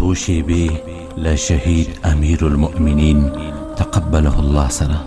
سوشي بي لشهيد أمير المؤمنين تقبله الله سلام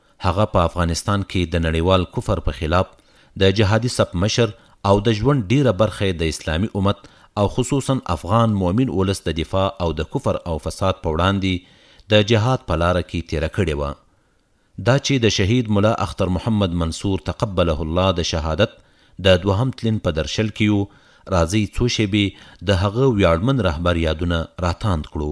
هغه په افغانستان کې د نړیوال کفر په خلاف د جهادي صف مشر او د ژوند ډیره برخه یې د اسلامي امت او خصوصاً افغان مؤمن ولس د دفاع او د کفر او فساد په وړاندې د جهاد په لاره کې تیره کړې وه. دا چې د شهید ملا اختر محمد منصور تقبله الله د شهادت د دوهم تلین په درشل کې یو، راځئ څو شیبې د هغه ویاړمن رهبر یادونه راتاند کړو.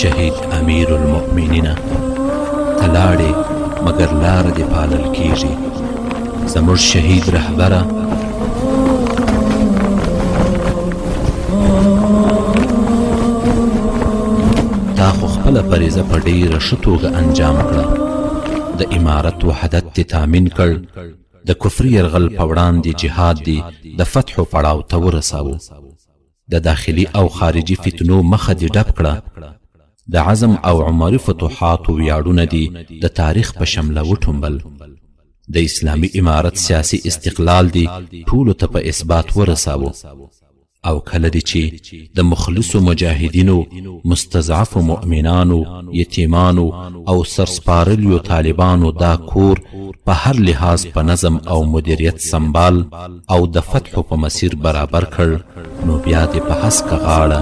شهید امیر المؤمنینه ته لاړې مګر لار دې پالل کیږي زموږ شهید رهبره تا خو خپله فریضه په ډیره ښه توګه انجام کړه د امارت وحدت دې تامین کړ د کفري یرغل په وړاندې جهاد دې د فتحو پړاو ته ورساوه د داخلي او خارجي فتنو مخه دي ډب کړه د عزم او عمري فتوحاتو وياړونه دي د تاريخ په شمله وټومبل د اسلامي امارت سياسي استقلال دي ټولو ته په اثبات ورساوه او کله دي چي د مخلصو مجاهدينو مستضعفو مؤمنانو يتيمانو او سرسپارليو طالبانو دا کور په هر لحاظ په نظم او مديريت سمبال او د فتحو په مسیر برابر کړ نو بیا دې په هسکه غاړه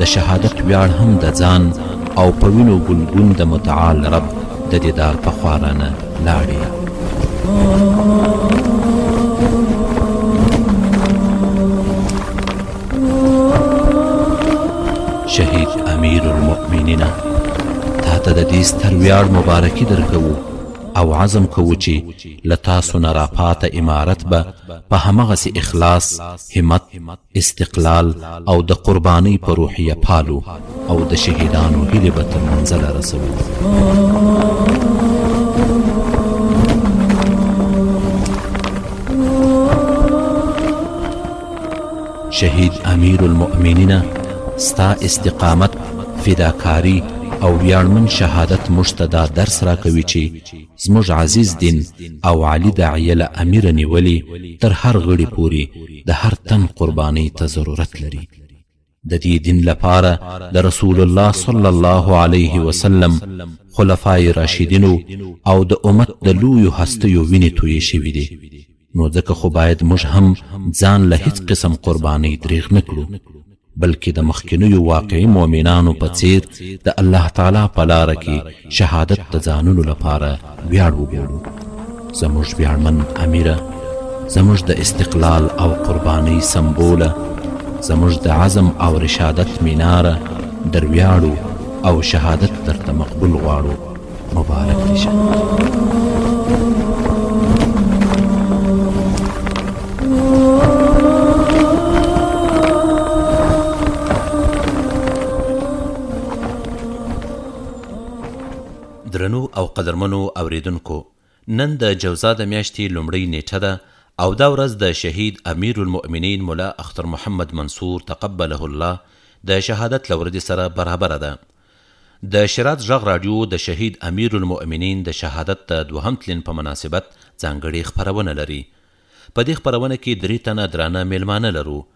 د شهادت ویاړ هم د ځان او په وینو ګلګون د متعال رب د دیدار په خوا رانه لاړې شهید امیر المؤمنین تا ته د دې ستر ویاړ مبارکي درکوو او عزم کوو چې له تاسو نه راپاته امارت به په همغسې اخلاص، همت، استقلال او د قربانۍ په روحیه پالو او د شهیدانو هیلې به تر منزله رسوو. شهید امیر المؤمنین ستا استقامت فداکاری او ویاړمن شهادت موږ ته دا درس راکوي چې زموږ عزیز دین او علی داعیه له امیره نیولې تر هر غړي پورې د هر تن قربانۍ ته ضرورت لري د دې دین لپاره د رسول الله صلی الله علیه وسلم خلفای راشدینو او د امت د لویو هستیو وینې تویې شوې دي نو ځکه خو باید موږ هم ځان له هیڅ قسم قربانۍ دریغ نه کړو بلکې د مخکینیو واقعي مؤمنانو په څیر د الله تعالی په لاره کې شهادت د ځانونو لپاره ویاړ وګڼو زموږ ویاړمن امیره زموږ د استقلال او قربانۍ سمبوله زموږ د عزم او رشادت میناره در ویاړو او شهادت درته مقبول غواړو مبارک دې شه درنو او قدرمنو اوریدونکو نن د جوزا د میاشتې لومړۍ نیټه ده او دا ورځ د شهید امیر المؤمنین ملا اختر محمد منصور تقبله الله د شهادت له ورځې سره برابره ده. د شراط ږغ راډیو د شهید امیر المؤمنین د شهادت د دوهم تلین په مناسبت ځانګړې خپرونه لري. په دې خپرونه کې درې تنه درانه میلمانه لرو.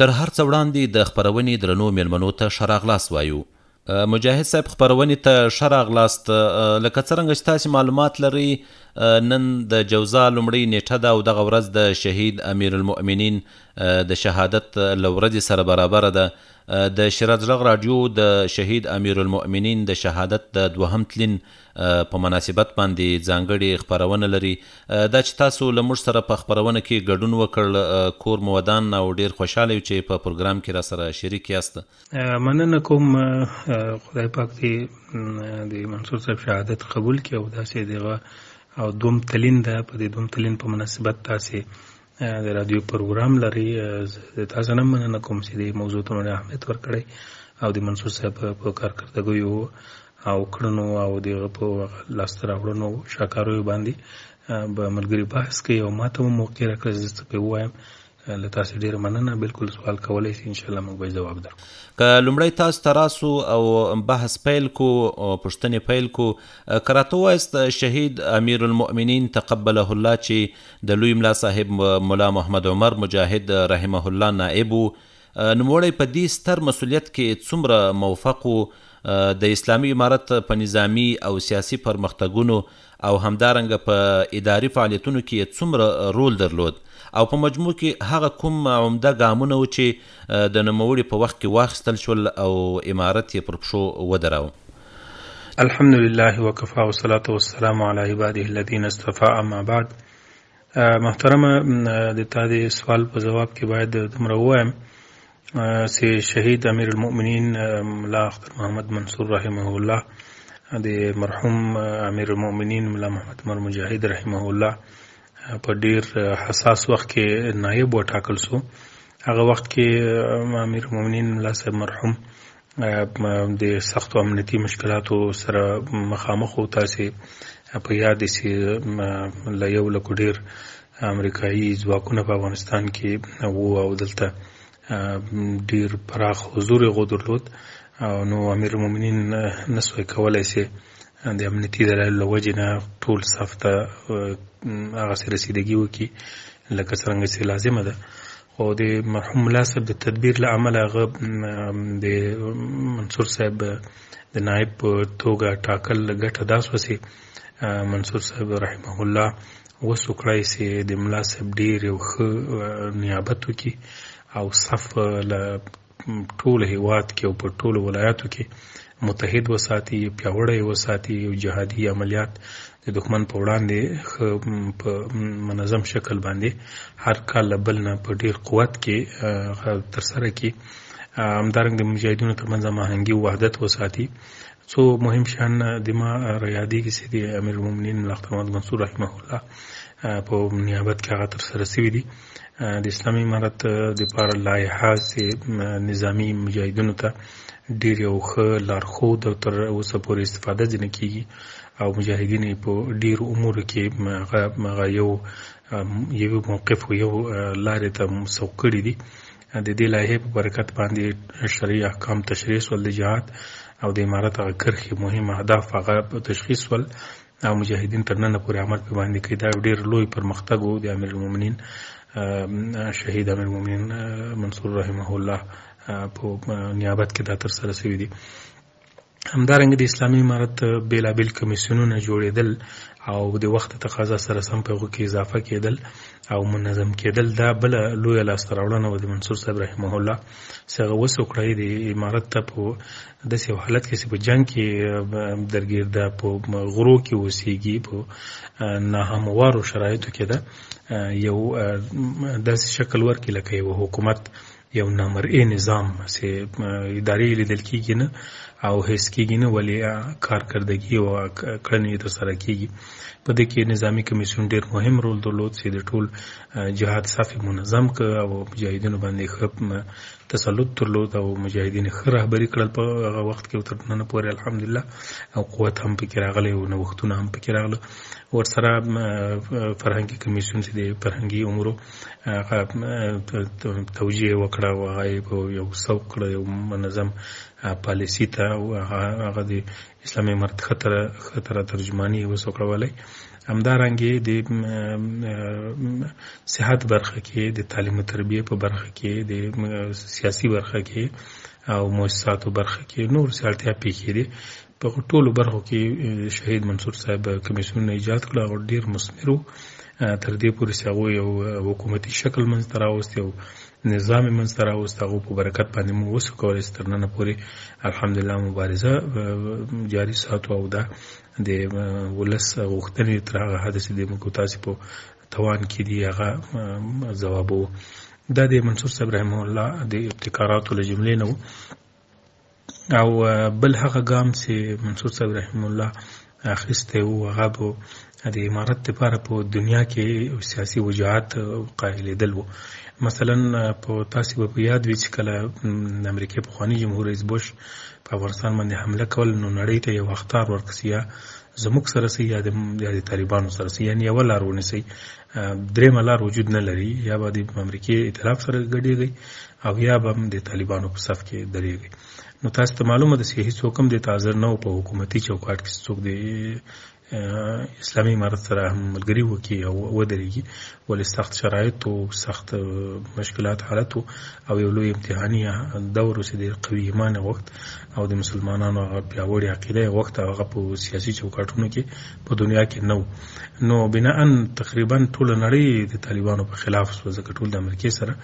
تر هر څه وړاندې د خپرونې درنو میلمنو ته ښه راغلاست وایو مجاهد صاحب خبرونې ته ښه راغلاست لکه څرنګه چې تاسو معلومات لرئ نن د جوزا لومړۍ نیټه ده او دغه ورځ د شهید امیر المؤمنین د شهادت له ورځې سره برابره ده د شراج غږ رادیو د شهید امیر المؤمنین د شهادت د دوهم تلین په مناسبت باندې ځانګړې خپرونه لري، دا چې تاسو له موږ سره په خپرونه کې ګډون وکړ کور مو ودان او ډېر خوشحاله یو چې په پروګرام کې راسره شریک یاست. مننه کوم خدای پاک دې د منصور صاحب شهادت قبول کړي او داسې دغه او دوم تلین ده په دې دوم تلین په مناسبت تاسې د رادیو پروګرام لري د تاسو نه مننه کوم چې د موضوع ته مونږ اهمیت ورکړی او د منصور صاحب په کارکردګیو او کړنو او د په لاسته راوړنو شاکاروي باندې به ملګری بحث کوي او ماته مو موقع راکړه چې څه په وایم له تاسو ډیر مننه بالکل سوال کولای شئ ان شاء الله موږ به جواب درکړو که لومړی تاسو ته راسو او بحث پیل کو پوښتنې پیل کو که راته وایست شهید امیر المؤمنین تقبله الله چې د لوی ملا صاحب ملا محمد عمر مجاهد رحمه الله نائب و، نوموړی په دې ستر مسؤلیت کې څومره موفق و، د اسلامي امارت په نظامي او سیاسي پرمختګونو او همدارنګه په اداري فعالیتونو کې یې څومره رول درلود او په مجموع کې هغه کوم عمده ګامونه و چې د نوموړي په وخت کې واخیستل شول او امارت یې پر پښو ودراوه. الحمد لله وکفا والصلاة والسلام علی عباده الذین اصطفى اما بعد محترمه د تا د سوال په جواب کې باید دومره ووایم چې شهید امیر المؤمنین ملا اختر محمد منصور رحمه الله د مرحوم امیر المؤمنین ملا محمد عمر مجاهد رحمه الله په ډیر حساس وخت کې نایب وټاکل شو هغه وخت کې امیر المؤمنین ملا صاحب مرحوم د سختو امنیتي مشکلاتو سره مخامخ وو تاسو په یاد سي له یو لک ډیر امریکایي ځواکونه په افغانستان کې وو او دلته ډیر پراخ حضور غو درلود نو امیر المؤمنین نسوي کولای شي د امنیتي دلایل له وجې نه ټول صف ته هغه سره رسیدګي وکړي لکه څنګه چې لازمه ده خو د مرحوم ملا صاحب د تدبیر له امله هغه د منصور صاحب د نائب په توګه ټاکل ګټه داس وسی منصور صاحب رحمه الله وسوکړای سي د ملا صاحب ډیر یو ښه نیابت وکي او صف له ټول هیواد کې او په ټولو ولایاتو کې متحد وساتي پیاوړی وساتي او جهادي عملیات د دښمن په وړاندې په منظم شکل باندې هر کال بل نه په ډیر قوت کې تر سره کی همدارنګ د مجاهدینو ترمنځ هماهنګي او وحدت وساتي څو مهم شان د ما ریادېږي چې د امیر المؤمنین ملا محمد منصور رحمه الله په نیابت کې هغه ترسره سوي دي د اسلامي امارت د پاره لایحه سي نظامی مجاهدینو ته ډیر یو ښه لارښود او تر اوسه پورې استفاده ځنه کیږي او مجاهدین په ډیر امور کې هغه یو یو موقف یو لارې ته مسو کړی دي د دې لایحې په برکت باندې شرعي احکام تشریح سول د جهاد او د امارت هغه کرښې مهم اهداف هغه تشخیص سول او مجاهدین تر ننه پورې عمل په باندې کوي دا ډیر لوی پرمختګ وو د امیر المؤمنین شهید امیر المؤمنین منصور رحمه الله په نیابت کې دا تر سره شوی دی همدارنګه د اسلامي امارت بیلابیل کمیسیونونه جوړېدل او د وخت تقاضا سره سم په هغو کې اضافه کېدل او منظم کېدل دا بله لویه لاسته راوړنه وه د منصور صاحب رحمه الله چې هغه وس وکړی د امارت ته په داسې یو حالت کې چې په جنګ کې درګیر ده په غرو کې اوسېږي په ناهموارو شرایطو کې ده یو داسې شکل ورکړي لکه یو حکومت یو نامرئي نظام چې ادارې لیدل کېږي نه او هیڅ کېږي نه ولې کارکردګي او کړنې یې ترسره کېږي په دې کې نظامي کمیسیون ډېر مهم رول درلود چې د ټول جهاد صف یې منظم کړ او مجاهدینو باندې ښه تسلط درلود او مجاهدین ښه رهبري کړل په هغه وخت کې او تر نن پورې الحمدلله او قوت هم پکې راغلی او نوښتونه هم پکې راغله ورسره فرهنګي کمیسیون چې د فرهنګي امورو هغه توجیه وکړه او هغه یو سوق کړه یو منظم پالیسی ته او هغه د اسلامي امارت ښه تر ښه تر ترجماني یې وسو کړولی همدارنګه د صحت برخه کې د تعلیم او تربیه په برخه کې د سیاسي برخه کې او مؤسساتو برخه کې نور سړتیا پیښې دي په ټولو برخو کې شهید منصور صاحب کمیسیونونه ایجاد کړل او ډیر مسمرو تر دې پورې چې هغه یو حکومتي شکل منځ ته راوستي او نظام یې منځته راوست، هغو په برکت باندې موږ وسو کولای چې تر ننه پورې الحمدلله مبارزه جاري ساتو او دا د ولس غوښتنې تر هغه حده چې د موږ تاسې په توان کې دي هغه ځوابوو. دا د منصور صاحب رحمه الله د ابتکاراتو له جملې نه و او بل هغه ګام چې منصور صاحب رحم الله اخیسته او هغه به د امارت لپاره په دنیا کې سیاسي وجاهت قایلیدل وو مثلا په تاسو به یاد وي چې کله د امریکای په خواني جمهور رئیس بوش په افغانستان باندې حمله کول نو نړۍ ته یو اختار ورکسیا زموږ سره سي یا د طالبانو سره سي یعنی یو لارونه سي درېمه لار وجود نه لري یا به د امریکې اتلاف سره ګډېږي او یا به د طالبانو په صف کې درېږي نو تاسو ته معلومه ده چې هیڅ حکم د تاجر نه په حکومتي چوکاټ کې څوک دی اسلامي امارت سره هم ملګري وکړي او ودرېږي ولې سخت شرایط او سخت مشکلات حالت او یو لوی امتحاني دور اوسې ډېر قوي ایمان غوښت او د مسلمانانو هغه پیاوړې عقیده غوښت هغه په سیاسي چوکاټونو کې په دنیا کې نو نو بنا ان تقریبا ټول نړۍ د طالبانو په خلاف سو ځکه ټول د امریکای سره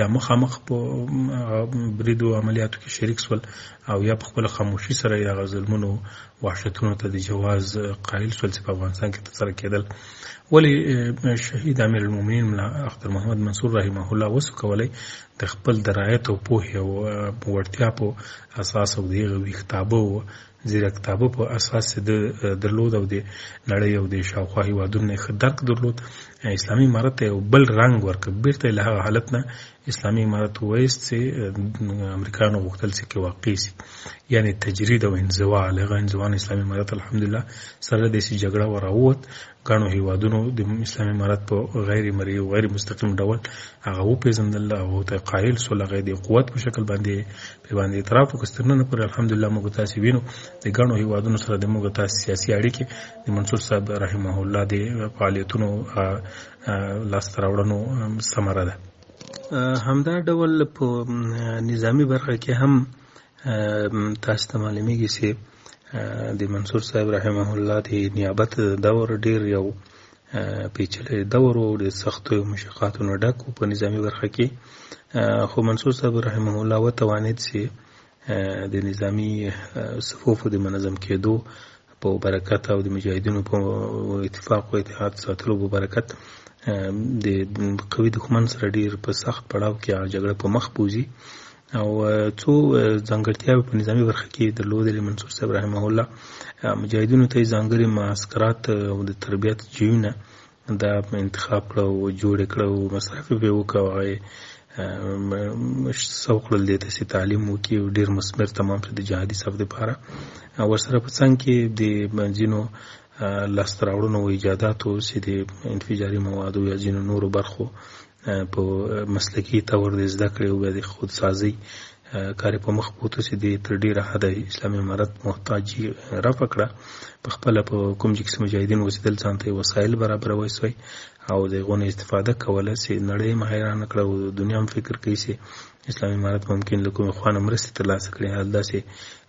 یا مخامخ په بریدو عملیاتو کې شریک سول او یا په خپل خاموشي سره یا ظلمونو وحشتونو ته د جواز قائل سول چې په افغانستان کې تر کېدل ولی شهید امیر المؤمنین ملا اختر محمد منصور رحمه الله وسو کولای د خپل درایت او پوهه او وړتیا په اساس او دیغه وی کتابو زیرکتابه په اساس چې ده درلود او د نړۍ او د شاوخوا هېوادونو نه یې ښه درک درلود اسلامي امارت ته یو بل رنګ ورکړ بیرته یې له هغه حالت نه اسلامي امارت وایست چې امریکایانو غوښتل چې کې واقع سي یعنی تجرید او انزوا له هغه انزوا نه اسلامي امارت الحمدلله سره داسې جګړه وراووت ګڼو هیوادونو د اسلامي امارت په غیر مرئي او غیر مستقیم ډول هغه وپېژندل او هغه ته قایل سول هغه د قوت په شکل باندې په باندې اعتراف وکړ تر ننه پورې الحمدلله موږ تاسو وینو د ګڼو هیوادونو سره د موږ تاسو سیاسي اړیکې د منصور صاحب رحمه الله د فعالیتونو لاس تراوړنو ثمره ده همدا ډول په نظامی برخه کې هم تاسو ته معلومیږي چې د منصور صاحب رحمه الله د نیابت دور ډیر یو پیچلی دور او د سختو مشقاتو نه ډک په نظامی برخه کې خو منصور صاحب رحمه الله وتوانید چې د نظامی صفوف د منظم کېدو په برکت او د مجاهدینو په اتفاق او اتحاد ساتلو په برکت د قوي دښمن سره ډیر په سخت پړاو کې جګړه په مخ بوزي او څو ځانګړتیاوې په نظامی برخه کې درلودلې منصور صاحب رحمه الله مجاهدینو ته ځانګړي معسکرات او د تربیت جیونه دا انتخاب کړو او جوړ کړو او مصرف به وکوي سو کړل دي چې تعلیم وکي او ډیر مسمر تمام شي د جهادي صف لپاره ورسره په څنګ کې د منځینو لاستراوړونو او ایجاداتو چې د انفجاري موادو یا ځینو نورو برخو په مسلکي تور د زده کړې او د خودسازي کار په مخ بوته چې د تر ډیره حد اسلامي امارت محتاجي رفع کړه په خپل په کوم چې کس مجاهدین وسیدل ځان ته وسایل برابر وایسوي او د غونې استفاده کوله چې نړۍ مهیران کړه او دنیا هم فکر کوي چې اسلامي امارت ممکن له کوم خوانه مرستې ترلاسه کړي حال دا چې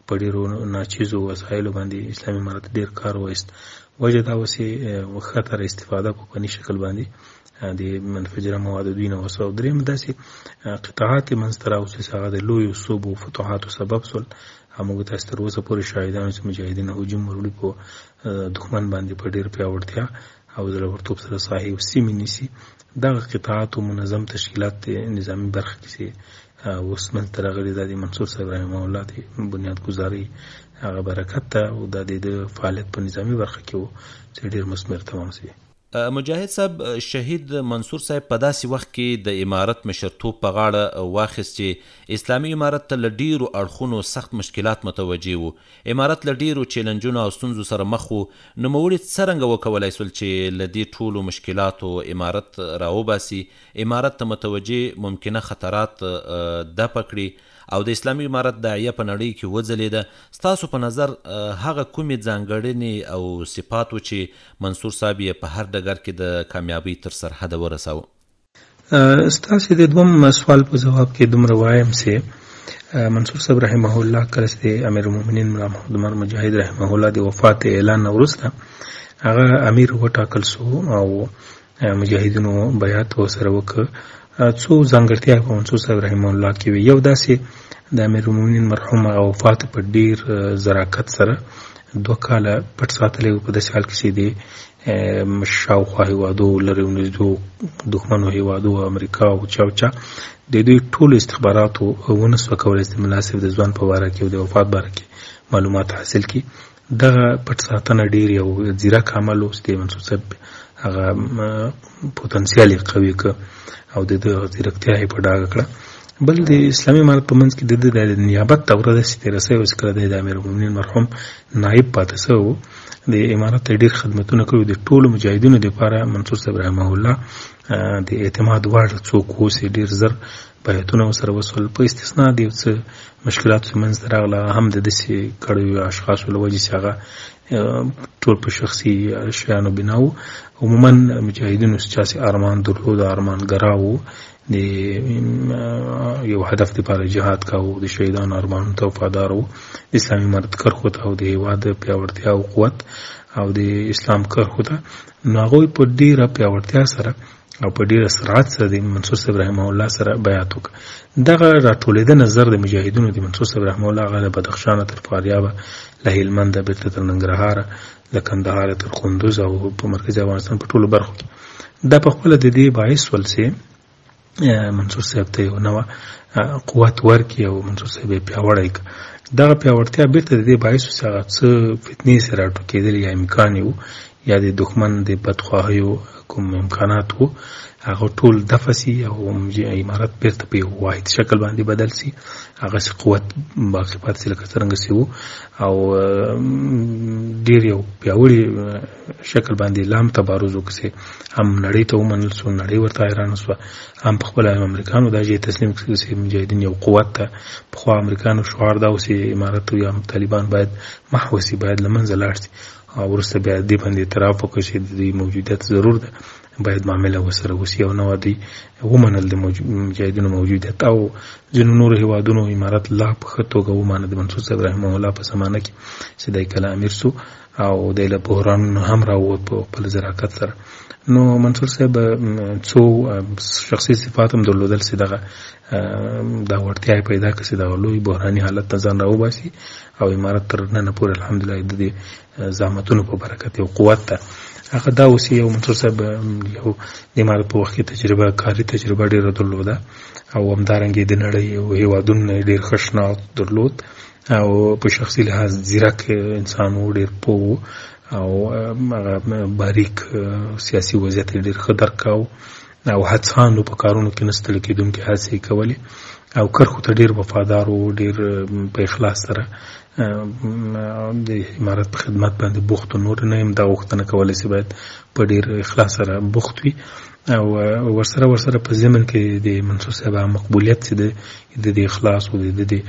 په ډیرو ناچیزو وسایلو باندې اسلامي امارت ډیر کار وایست وجه دا وسې وختره استفاده په پني شکل باندې د منفجره مواد دوی نه وسو او دریم داسې قطعات منځ ته راوستل چې هغه د لویو صوبو فتوحاتو سبب سول موږ تاسو تر اوسه پورې شاهدان چې مجاهدین هجوم وروړي په دښمن باندې په ډیر پیاوړتیا او زړورتوب سره صاحب سیمې نیسي دغه قطعات او منظم تشکیلات نظامی برخه کې اوس دلته راغلي دا د منصور صاحب رحمه الله د بنیاد ګذاري هغه برکت ته او دا د فعالیت په نظامی برخه کې وو چې ډیر مسمر تمام شي مجاهد صاحب شهید منصور صاحب په داسې وخت کې د امارت مشرتوب په غاړه واخیست چې اسلامي امارت ته له ډیرو اړخونو سخت مشکلات متوجه وو امارت له ډیرو چیلنجونو او ستونزو سره مخ وو نوموړي څرنګه وکولای سول چې له دې ټولو مشکلاتو امارت راوباسي امارت ته متوجه ممکنه خطرات دفع کړي او د اسلامي امارت داعیه په نړۍ کې وځلېده، ستاسو په نظر هغه کومې ځانګړنې او صفات وو چې منصور صاحب یې په هر ډګر کې د کامیابۍ تر سرحده ورساوه؟ ستاسې د دوم سوال په ځواب کې دومره وایم چې منصور صاحب رحمه الله کله چې د امیرالمؤمنین ملا محمد عمر مجاهد رحمه الله د وفات اعلان نه وروسته هغه امیر وټاکل شو او مجاهدینو بیعت ورسره وکړ څو ځانګړتیا په منصور صاحب رحم الله کې وي یو داسې د امیرالمؤمنین مرحوم او وفات په ډیر زراکت سره دوه کاله پټ ساتلی په داسې حال کې چې دی شاوخوا هیوادو لرې نږدو دښمنو هیوادو امریکا او چا او چا د دوی ټولو استخباراتو ونه سوه کولی چې د ملا صاحب د ځوان په باره کې او د وفات باره کې معلومات حاصل کړي دغه پټ ساتنه ډیر یو ځیرک عمل و چې د منصور صاحب هغه پوتنسیال یې قوي که او د ده ځیرکتیا یې په ډاګه کړه بل د اسلامي امارت په منځ کې د ده د نیابت دوره داسې تېره سوې وه چې کله دی د امیرالمؤمنین مرحوم نایب پاتې سوی و د امارت ته ډېر خدمتونه کړي د ټولو مجاهدینو دپاره منصور صاحب رحمه الله د اعتماد وړ څوک اوسې ډېر زر بیعتونه ورسره وسول په استثنا د یو څه مشکلاتو چې منځته راغله هم د داسې کړیو اشخاصو له وجې چې هغه ټول په شخصي شیانو بنا وو عموما مجاهدینو چې چاسې ارمان درلود ارمانګرا وو د یو هدف لپاره جهاد کاوه د شهیدانو ارمانو ته وفادار وو د اسلامي امارت کرښو ته او د هېواد پیاوړتیا او قوت او د اسلام کرښو ته نو هغوی په ډېره پیاوړتیا سره او په ډیره سرعت سره د منصور صاحب رحم الله سره بیعت وکړ دغه راټولیده نظر د مجاهدونو د منصور صاحب رحم الله غاله بدخشان تر فاریاب له هلمند بیرته تر ننګرهار له کندهار تر کندوز او په مرکز افغانستان په ټولو برخو کې دا په خپل د دې باعث ول سي منصور صاحب ته یو نو قوت ورکي او منصور صاحب پیاوړی ک دغه پیاوړتیا بیرته د دې باعث سره څه فتنې سره ټکیدل یا امکان یو یا د دښمن د بدخواهیو کوم امکانات وو هغه ټول دفع سي او امارت بیرته په یو واحد شکل باندې بدل سي هغه سي قوت باقي پاتې سي لکه څرنګه سي وو او ډیر یو پیاوړي شکل باندې لام تبارز وکسي هم نړۍ ته ومنل سو نړۍ ورته حیران سو هم په خپل امریکانو دا جې تسلیم کړي سي مجاهدین یو قوت ته په خو امریکانو شعار دا وسي امارت یا طالبان باید محوسي باید لمنځه لاړ سي او ورسته بیا دې باندې اعتراف وکړي چې د دوی موجودیت ضرور ده باید معامله وسره وسی او نو دی ومنل د مجاهدینو موجودیت او ځینو نور هیوادونو امارات لا په خطوګه ومنل د منصور صدر رحمه الله په سمانه کې چې دای کله امیر سو او د له بحران هم راووت په خپل زراعت سره نو منصور صاحب څو شخصي صفات هم درلودل چې دغه دا ورتیا پیدا کړي چې دا لوی بحراني حالت ته ځان راوباسي او امارت تر ننه پورې الحمدلله د دې زحمتونو په برکت یو قوت ده هغه دا اوس یو منصور صاحب یو د امارت په وخت کې تجربه کاري تجربه ډېره درلوده او همدارنګه د نړۍ او هیوادونو ډېر خشناک درلود او په شخصي لحاظ ځیرک انسان و ډېر پوه او هغه باریک سیاسي وضعیت ډېر ښه درک کاوه او هڅاند و، په کارونو کې نه ستړي کېدونکې هڅې یې کولې او کرښو ته ډېر وفادار و، ډېر په اخلاص سره د امارت په خدمت باندې بوخت و، نور نه یم دا غوښتنه کولی چې باید په ډېر اخلاص سره بوخت وي او ورسره ورسره په ضمن کې د منصور صاحب مقبولیت چې د د دې اخلاص او د دې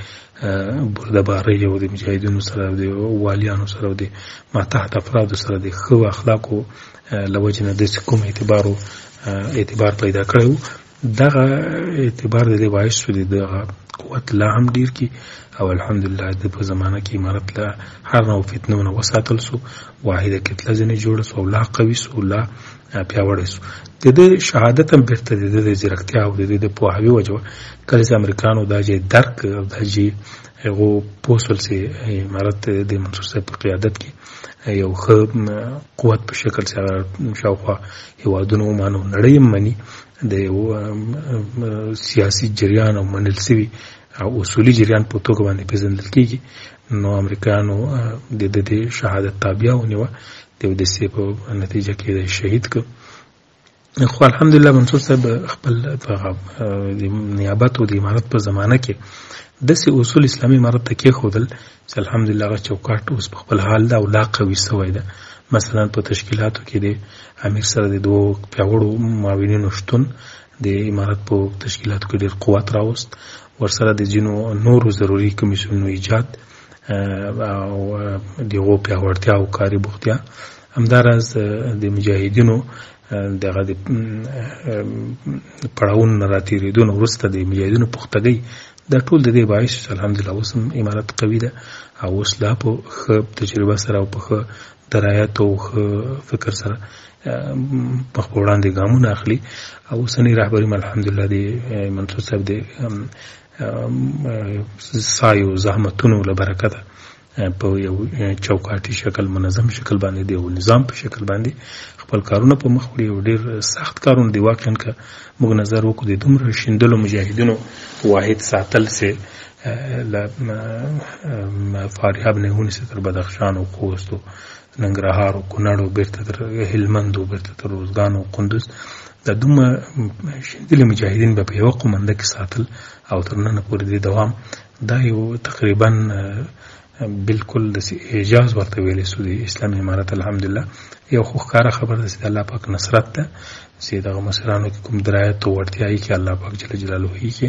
بردبارۍ او د مجاهدینو سره د والیانو سره د ماتحت افراد سره د خو اخلاقو له وجې نه داسې کوم اعتبار اعتبار پیدا کړی وو دغه اعتبار د دې باعث شو دغه قوت لا هم ډیر کی او الحمدلله د په زمانه کې امارت له هر نوع فتنو نه وساتل سو واحده کتله ځینې جوړه سو لا قوي سو لا پیاوړی سو د دې شهادت هم بیرته د دې ځیرکتیا او د دې د پوهاوي وجه کله چې امریکانو دا جې درک او دا جې هغه پوسل سي امارت د منصور صاحب په قیادت کې یو ښه قوت په شکل چې هغه شاوخوا هیوادونه ومانه او نړۍ هم مني د یو سیاسي جریان او منل سوي او اصولي جریان په توګه باندې پېژندل کېږي نو امریکایانو د د دې شهادت تابیا ونیوه د اودیسې په نتیجه کې شهید کړ خو الحمدلله منصور صاحب خپل د نیابت او د امارت په زمانه کې د سي اصول اسلامي امارت ته کې خودل چې الحمدلله غا چوکاټ اوس په خپل حال دا او لا قوي سوی ده مثلا په تشکیلاتو کې د امیر سره د دوه پیاوړو معاونینو شتون د امارت په تشکیلاتو کې ډېر قوت راوست ورسره د جنو نورو ضروری کمیسیونونو ایجاد او دغه پیاوړتیا او کاری بوختیا همداراز د مجاهدینو دغه د پړاوونو نه راتېرېدو نه وروسته د مجاهدینو پختګۍ دا ټول د دې باعث چې الحمدلله اوس هم امارت قوي ده او اوس لا په ښه تجربه سره او په ښه درایت او ښه فکر سره مخ په وړاندې ګامونه اخلي او اوسنۍ رهبري الحمدلله د منصور صاحب د سعیو زحمتونو له برکته په یو چوکاټي شکل منظم شکل باندې دی او نظام په شکل باندې خپل کارونه په مخ وړي او ډیر سخت کارونه دی واقعا که موږ نظر وکړو د دومره شیندلو مجاهدینو واحد ساتل سه له فاریاب نه ونیسه تر بدخشان او خوست او ننګرهار او کونړ او بیرته تر هلمند او بیرته تر روزګان او قندوز دا دومره شیندلي مجاهدین به په یوه قومنده کې ساتل او تر ننه پورې د دوام دا یو تقریبا بالکل د اعجاز ورته ویل سو د اسلامي امارت الحمدلله یو خو ښکاره خبر ده چې د الله پاک نصرت ده چې دغه مشرانو کې کوم درایت او وړتیا یې کې الله پاک جل جلاله یې کې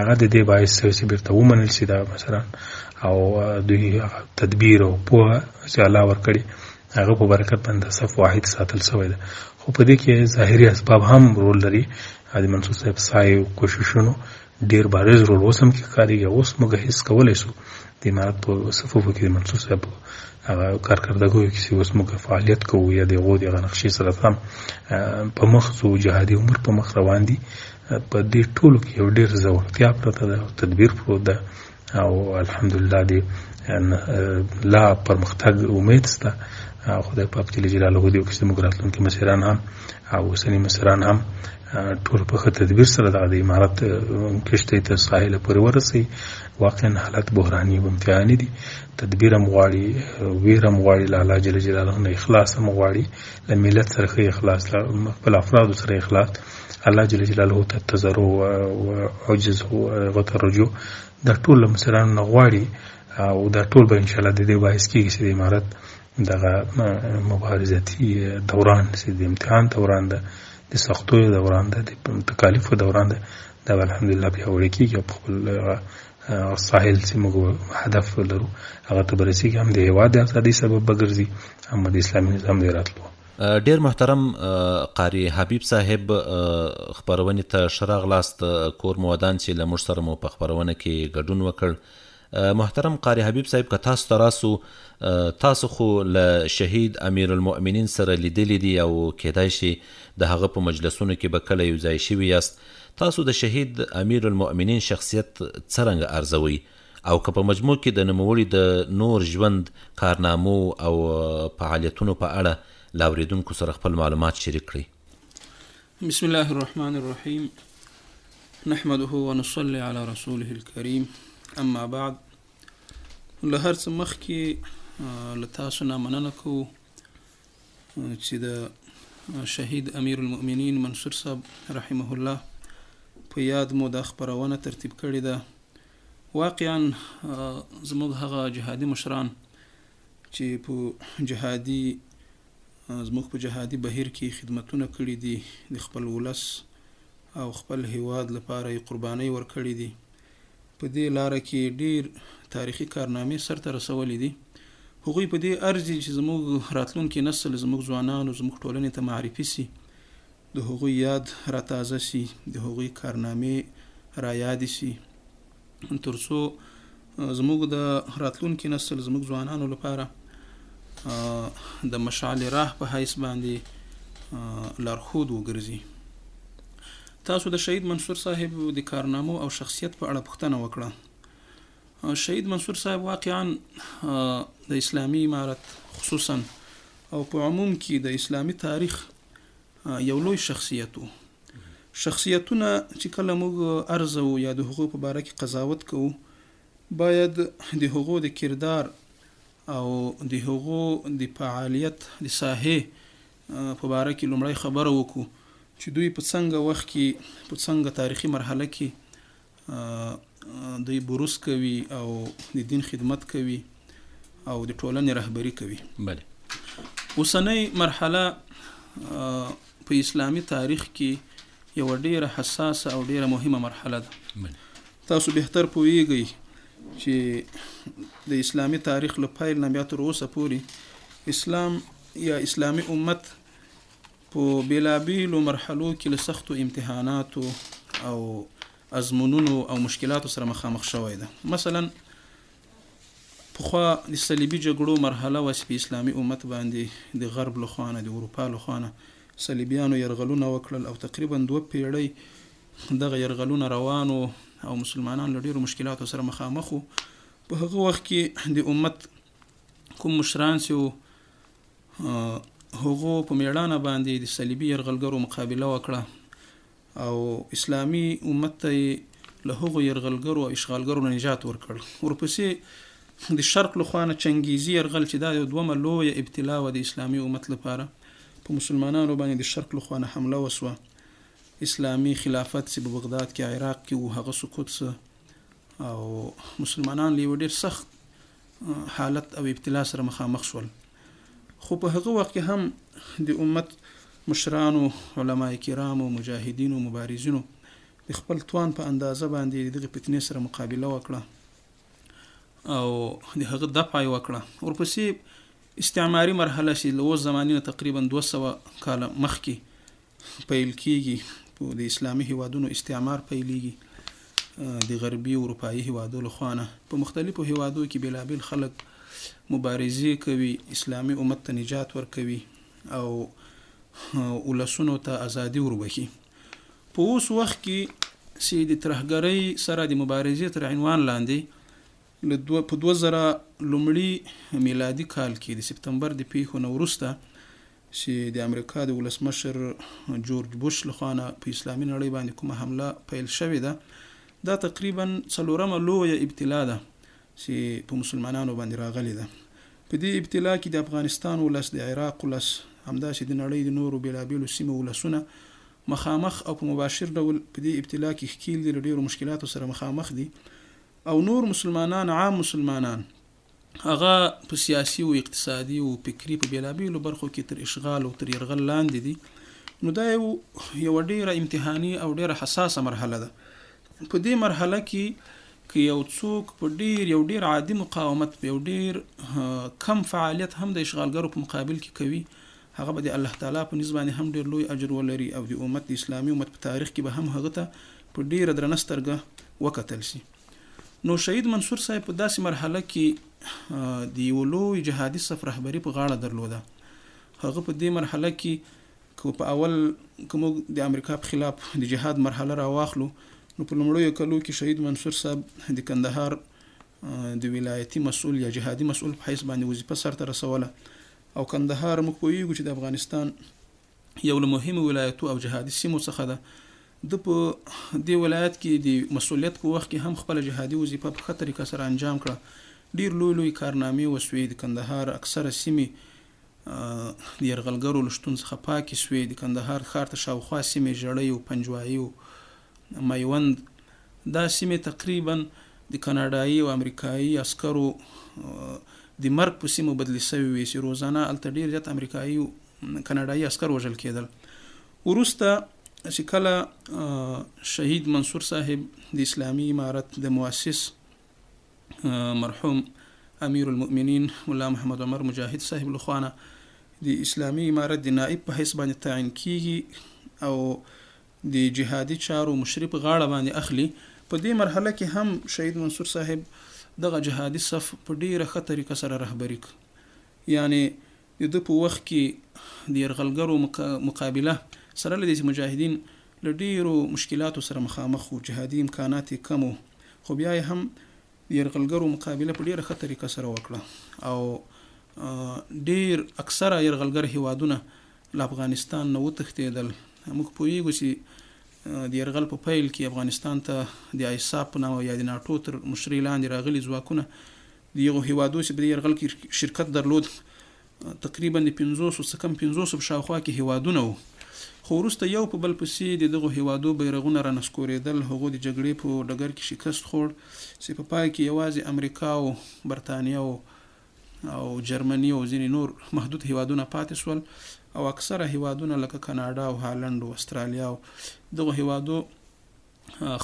هغه د دې باعث سوی چې بیرته ومنل شي دا مشران او دوی تدبیر او پوه چې الله ورکړي هغه په برکت باندې صف واحد ساتل شوی ده خو په دې کې ظاهري اسباب هم رول لري د منصور صاحب سعی او کوششونو ډیر بارز رول اوس هم کې ښکارېږي اوس موږ هیڅ کولی شو د امارت په صفوفو کې د منصور صاحب هغه کارکردګیو کې چې اوس موږ فعالیت کوو یا د هغو د هغه نقشې سره سم په مخ ځو جهادي عمر په مخ روان دي په دې ټولو کې یو ډیر زوړتیا پرته ده تدبیر پروت ده او الحمدلله دی لا پرمختګ امید سته خدای پاک جل جلاله دې وکړي چې زموږ راتلونکي مشران هم او اوسني مشران هم ټول په ښه تدبیر سره دغه د امارت کښتۍ تر ساحله پورې ورسوي واقعا حالت بحراني او امتحاني دي تدبیر هم غواړي ویر هم غواړي له الله جل جلاله نه اخلاص هم غواړي له ملت سره ښه اخلاص له خپل افرادو سره اخلاص الله جل جلاله ته تضرع او عجز او هغه ته رجوع دا ټول له مشرانو نه غواړي او دا ټول به انشاءالله د دې باعث کېږي چې د امارت دغه مبارزتي دوران چې د امتحان دوران ده د سختیو دوران ده د تکالیفو دوران ده دا به الحمدلله پیاوړی کېږي او په خپل ساحل چې موږ هدف لرو هغه ته به رسېږي هم د هېواد د ازادۍ سبب به ګرځي هم د اسلامي نظام د راتلو ډیر محترم قاري حبیب صاحب خپرونې ته ښه راغلاست کور مو ودان چې له موږ سره مو په خپرونه کې ګډون وکړ محترم قاري حبیب صاحب که تاسو ته راسو تاسو خو له شهید امیر المؤمنین سره لیدلې دي او کېدای شي د هغه په مجلسونو کې به کله یو ځای شوي یاست تاسو د شهید امیر المؤمنین شخصیت څرنګه ارزوي او که په مجموع کې د نوموړي د نور ژوند، کارنامو او فعالیتونو په اړه له اورېدونکو سره خپل معلومات شریک کړئ. بسم الله الرحمن الرحیم نحمده ونصلي علی رسوله الکریم اما بعد له هر څه مخکې له تاسو نه مننه کوو چې د شهید امیر المؤمنین منصور صاحب رحمه الله په یاد مو دا خبرونه ترتیب کړې ده واقعا زموږ هغه جهادي مشران چې په جهادي زموږ په جهادي بهیر کې خدمتونه کړي دي د خپل ولس او خپل هیواد لپاره یې قربانۍ ورکړې دي په دې لاره کې یې ډېر تاریخي کارنامې سرته رسولې دي. هغوی په دې ارزي چې زموږ راتلونکی نسل، زموږ ځوانانو زموږ ټولنې ته معرفي سي، د هغوی یاد را تازه سي، د هغوی کارنامې را یادې سي، تر څو زموږ د راتلونکي نسل، زموږ ځوانانو لپاره د مشعل راه په حیث باندې لارښود وګرځي. تاسو د شهید منصور صاحب د کارنامو او شخصیت په اړه پوښتنه وکړه. شهید منصور صاحب واقعا د اسلامي امارت خصوصا او په عموم کې د اسلامي تاریخ یو لوی شخصیت وو. شخصیتونه چې کله موږ ارزو یا د هغو په باره کې قضاوت کوو باید د هغو د کردار او د هغو د فعالیت د ساحې په باره کې لومړی خبره وکړو چې دوی په څنګه وخت کې په څنګه تاریخي مرحله کې دوی بروز کوي او د دین خدمت کوي او د ټولنې رهبری کوي بله اوسنۍ مرحله په اسلامي تاریخ کې یو ډیره حساسه او ډیره مهمه مرحله ده تاسو بهتر پوهیږئ چې د اسلامي تاریخ له پیل نه بیا تر اوسه پورې اسلام یا اسلامي امت په بیلابیلو مرحلو کې له سختو امتحاناتو او ازمونونو او مشکلاتو سره مخامخ شوی ده مثلا پخوا د صلیبي جګړو مرحله وه چې په اسلامي امت باندې د غرب له خوانه د اروپا له خوانه صلیبیانو یرغلونه وکړل او تقریبا دوه پیړۍ دغه يرغلونه روان وو او مسلمانان له ډېرو مشکلاتو سره مخامخ وو په هغه وخت کې د امت کوم مشران چې وو هغو په میړانه باندې د صلیبي يرغلګرو مقابله وکړه او اسلامي امت ته له هغو يرغلګرو او اشغالګرو نه نجات ورکړ ورپسې د شرق له خوانه چنګیزي يرغل چې دا یو دومره لوی ابتلا و د اسلامي امت لپاره په مسلمانانو باندې د شرق له خوانه حمله وسوه اسلامي خلافت چې په بغداد کې عراق کې وو هغه سقوط سه او مسلمانان له یو ډیر سخت حالت او ابتلا سره مخامخ شول خو په هغه وخت کې هم د امت مشرانو علما کرامو مجاهدینو مبارزینو د خپل توان په اندازه باندې دغه فتنې سره مقابله وکړه او د هغه دفع یې وکړه ورپسې استعماري مرحله چې له اوس زمانې نه تقریبا 200 کاله مخکې پیل کیږي د اسلامي هیوادونو استعمار پیلېږي د غربي اروپایي هیوادو لخوا نه په مختلفو هیوادو کې بېلابېل خلک مبارزې کوي اسلامي امت ته نجات ورکوي او ولسونو ته ازادي وربخي په اوس وخت کې چې د ترهګرۍ سره د مبارزې تر عنوان لاندې له دو په 2000 لومړي میلادي کال کې د سپتمبر د پیښو نورسته چې د امریکا د ولسمشر جورج بوش لخوا نه په اسلامي نړۍ باندې کومه حمله پیل شوې ده دا تقریبا څلورمه لویه ابتلا ده چې په مسلمانانو باندې راغلې ده په دې ابتلا کې د افغانستان ولس د عراق ولس همداسې د نړۍ د نورو بېلابېلو سیمو ولسونه مخامخ او په مباشر ډول په دې ابتلا کې ښکیل دي له ډېرو مشکلاتو سره مخامخ دي او نور مسلمانان عام مسلمانان هغه په سیاسي او اقتصادي او فکري په بېلابېلو برخو کې تر اشغال او تر یرغل لاندې دي نو دا یو یوه ډېره امتحاني او ډېره حساسه مرحله ده په دې مرحله کې که یو څوک په ډېر یو ډېر عادي مقاومت په یو ډېر کم فعالیت هم د اشغالګرو په مقابل کې کوي هغه به د الله تعالی په نسبت باندې هم ډېر لوی اجر ولري او د امت د اسلامي امت په تاریخ کې به هم هغه ته په ډېره درنه سترګه وکتل شي نو شهید منصور صاحب په داسې مرحله کې د یو لوی جهادي صف رهبري په غاړه درلوده هغه په دې مرحله کې کو په اول کوم د امریکا په خلاف د جهاد مرحله را واخلو نو په لومړیو کلو کې شهید منصور صاحب د کندهار د ولایتي مسؤل یا جهادي مسؤل په حیث باندې وظیفه سرته رسوله او کندهار موږ پوهیږو چې د افغانستان یو له مهمو ولایتو او جهادي سیمو څخه ده د په دې ولایت کې د مسولیت په وخت کې هم خپل جهادي وظیفه په ښه طریقه سره انجام کړه ډیر لوی لوی کارنامې وسوې د کندهار اکثره سیمې د يرغلګرو له شتون څخه پاکې سوې د کندهار ښار ته شاوخوا سیمې ژړۍ او پنجوایي او میوند دا سیمې تقریبا د کاناډایي او امریکایي عسکرو د مرګ په سیمو بدلې سوې وې چې روزانه هلته ډېر زیات امریکایي کاناډایي عسکر وژل کېدل وروسته چې کله شهید منصور صاحب د اسلامي امارت د مؤسس مرحوم امیر المؤمنین مولا محمد عمر مجاهد صاحب لخوانه د اسلامي امارت د نائب په حیث باندې تعین کیږي او د جهادي چارو مشرف غاړه باندې اخلي په دې مرحله کې هم شهید منصور صاحب دغه جهادي صف په ډیره ښه طریقه سره رهبري یعنی د ده په وخت کې د یرغلګرو مقابله، سره له دې چې مجاهدین له ډېرو مشکلاتو سره مخامخ وو، جهادي امکانات یې کم وو، خو بیا یې هم د یرغلګرو مقابله په ډېره ښه طریقه سره وکړه او ډېر اکثره یرغلګر هېوادونه له افغانستان نه وتښتېدل. موږ پوهېږو چې د یرغل په پیل کې افغانستان ته د آیساپ په نامه یا د ناټو تر مشرۍ لاندې راغلي ځواکونه د یغو هیوادو چې په دې یرغل کې شرکت درلود تقریبا د پنځوسو څه کم پنځوسو په شاوخوا کې هیوادونه وو خو وروسته یو په بل پسې د دغو هیوادو بیرغونه رانسکورېدل هغو د جګړې په ډګر کې شکست خوړ چې په پای کې یوازې امریکا او برتانیا او او جرمني او ځینې نور محدود هیوادونه پاتې سول او اکثره هیوادونه لکه کاناډا او هالند او استرالیا او دغو هیوادو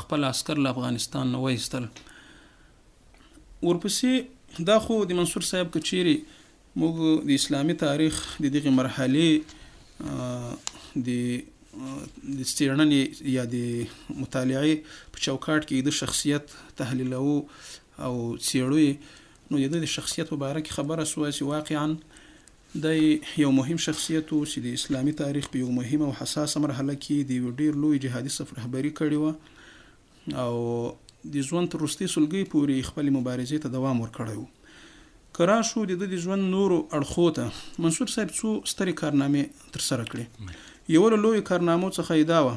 خپل عسکر له افغانستان نه وایستل ورپسې دا خو د منصور صاحب که چیرې موږ د اسلامي تاریخ د دغه مرحله د د څېړنې یا د مطالعې په چوکاټ کې د شخصیت تحلیلو او څېړو نو د د شخصیت په باره کې خبره سوه چې واقعا د یو مهم شخصیت و چې د اسلامي تاریخ په یو مهم او حساسه مرحله کې د یو ډیر لوی جهادي صف رهبري کړې وه او د ژوند تر وروستۍ سلګۍ پورې یې خپلې مبارزې ته دوام ورکړی و. که راشو د ده د ژوند نورو اړخو ته، منصور صاحب څو سترې کارنامې تر سره کړې. یوه له لویو کارنامو څخه یې دا وه،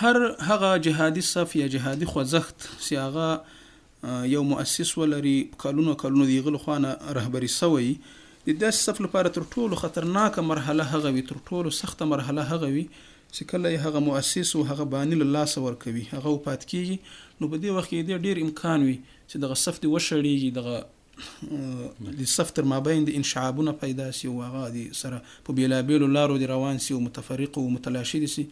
هر هغه جهادي صف یا جهادي خوځښت چې هغه یو مؤسس ولري، په کلونو کلونو د هغه له خوا نه رهبري شوی وي، د داسې صف لپاره تر ټولو خطرناکه مرحله هغه وي، تر ټولو سخته مرحله هغه وي چې کله یې هغه مؤسس او هغه باني له لاسه ورکوي، هغه وفات کېږي، نو په دې وخت کې د دې ډېر امکان وي چې دغه صف دې وشړېږي، دغه د صف تر مابین دې انشعابونه پیدا شي او هغه دې سره په بېلابېلو لارو دې روان شي او متفرق او متلاشي دې شي.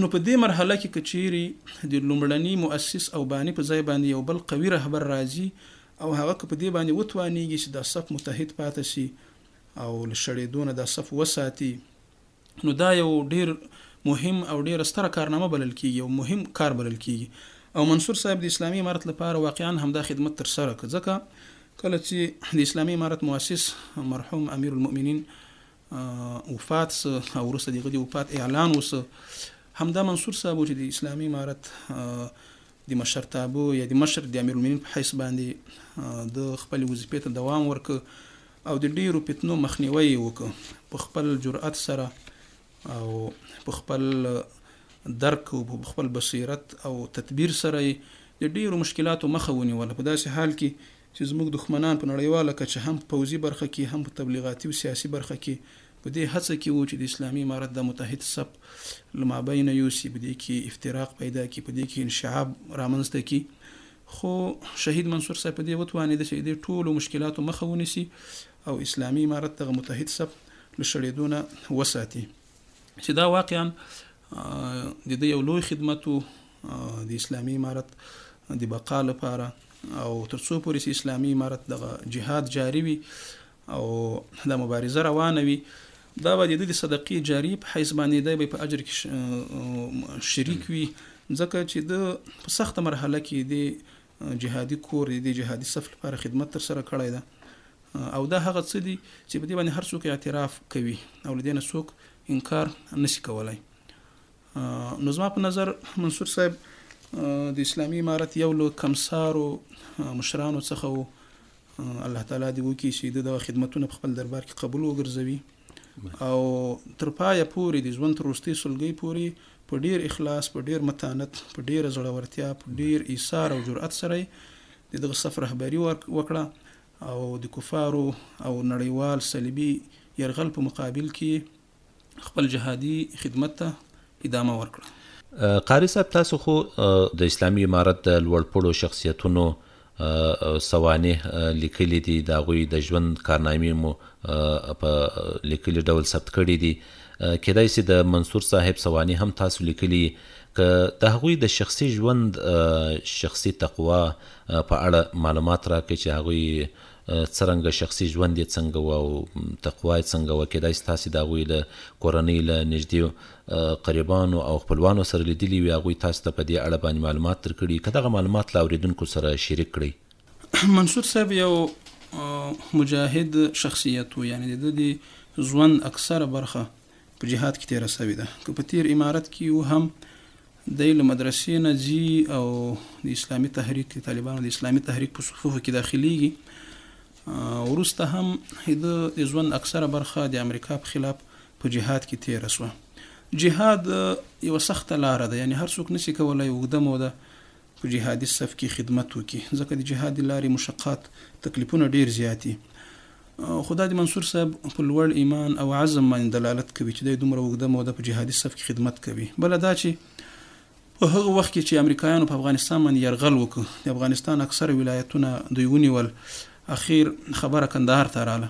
نو په دې مرحله کې که چېرې د لومړني مؤسس او باني په ځای باندې یو بل قوي رهبر راځي او هغه که په دې باندې وتوانېږي چې دا صف متحد پاتې شي او له شړېدو نه دا صف وساتي، نو دا یو ډیر مهم او ډیره ستره کارنامه بلل کیږي او مهم کار بلل کیږي او منصور صاحب د اسلامي امارت لپاره واقعا همدا خدمت تر سره کړ ځکه کله چې د اسلامي امارت مؤسس مرحوم امیر المؤمنین وفات سه او وروسته دغه د وفات اعلان وسه همدا منصور صاحب چې د اسلامي امارت د مشرتابه یا د مشر د امیرالمؤمنین په حیث باندې ده خپلې وظیفې ته دوام ورکړ او د ډیرو فتنو مخنیوی یې وکړ په خپل جرأت سره او په خپل درک او په خپل بصیرت او تدبیر سره د ډیرو مشکلاتو مخه ونیوله په داسې حال کې چې زموږ دښمنان په نړیواله کچه هم په پوځي برخه کې هم په تبلیغاتي او سیاسي برخه کې په دې هڅه کې وو چې د اسلامي امارت دا متحد صف له مابینه یوسي، په دې کې افتراق پیدا کړي، په دې کې انشعاب رامنځ ته کړي، خو شهید منصور صاحب په دې وتوانیده چې د دې ټولو مشکلاتو مخه ونیسي او اسلامي امارت دغه متحد صف له شړیدو نه وساتي چې دا واقعا د ده یو لوی خدمت وو. د اسلامي امارت د بقا لپاره او تر څو پورې چې اسلامي امارت دغه جهاد جاري وي او دا مبارزه روانه وي دا به د د صدقې جاری په حیث باندې دی به په اجر کې شریک وي ځکه چې د په سخت مرحله کې د جهادي کور د جهادي صف لپاره خدمت تر سره کړی دی او دا هغه څه دي چې په دې باندې هر څوک اعتراف کوي او لدې نه څوک انکار نشي کولای نو زما په نظر منصور صاحب د اسلامي امارت یو له کمسارو مشرانو څخه وو الله تعالی دی وکي چې د دغه خدمتونه په خپل دربار کې قبول وګرځوي او تر پایه پورې د ژوند تر وروستۍ سلګۍ پورې په ډیر اخلاص په ډیر متانت په ډیر زړورتیا په ډیر ایثار او جرأت سره د دغه صف رهبری وکړه او د کفارو او نړیوال صلیبي يرغل په مقابل کې خپل جهادي خدمت ته ادامه ورکړه. قاري صاحب تاسو خو د اسلامي امارت د لوړ پوړو شخصیتونو سوانح لیکلي دي د هغوی د ژوند کارنامې مو په لیکلي ډول ثبت کړي دي کېدای سي د منصور صاحب سوانح هم تاسو لیکلي که د هغوی د شخصي ژوند شخصي تقوا په اړه معلومات راکړئ چې هغوی څرنګه شخصي ژوند یې څنګه و او تقوا یې څنګه وه، کېدای شي تاسې د هغوی له کورنۍ، له نږدې قریبانو او خپلوانو سره لیدلي وي، هغوی تاسې ته په دې اړه باندې معلومات درکړي وي، که دغه معلومات له اورېدونکو سره شریک کړئ. منصور صاحب یو مجاهد شخصیت و، یعنې د ده د ژوند اکثره برخه په جهاد کې تېره سوې ده که په تېر امارت کې و هم دی له مدرسې نه ځي او د اسلامي تحریک د طالبانو د اسلامي تحریک په صفوفو کې داخليږي وروسته هم د ژوند اکثره برخه د امریکا په خلاف په جهاد کې تیر شو جهاد یو سخت لار ده یعنی هر څوک نشي کولای وګده موده په جهادي صف کې خدمت وکړي ځکه د جهاد لارې مشقات تکلیفونه ډیر زیات دي خو دا د منصور صاحب په لوړ ایمان او عزم باندې دلالت کوي چې د دومره وګده موده په جهادي صف کې خدمت کوي بل دا چې په هغه وخت کې چې امریکایانو په افغانستان باندې يرغل وکړ د افغانستان اکثره ولایتونه دوی ونیول اخیر خبره کندهار ته رااله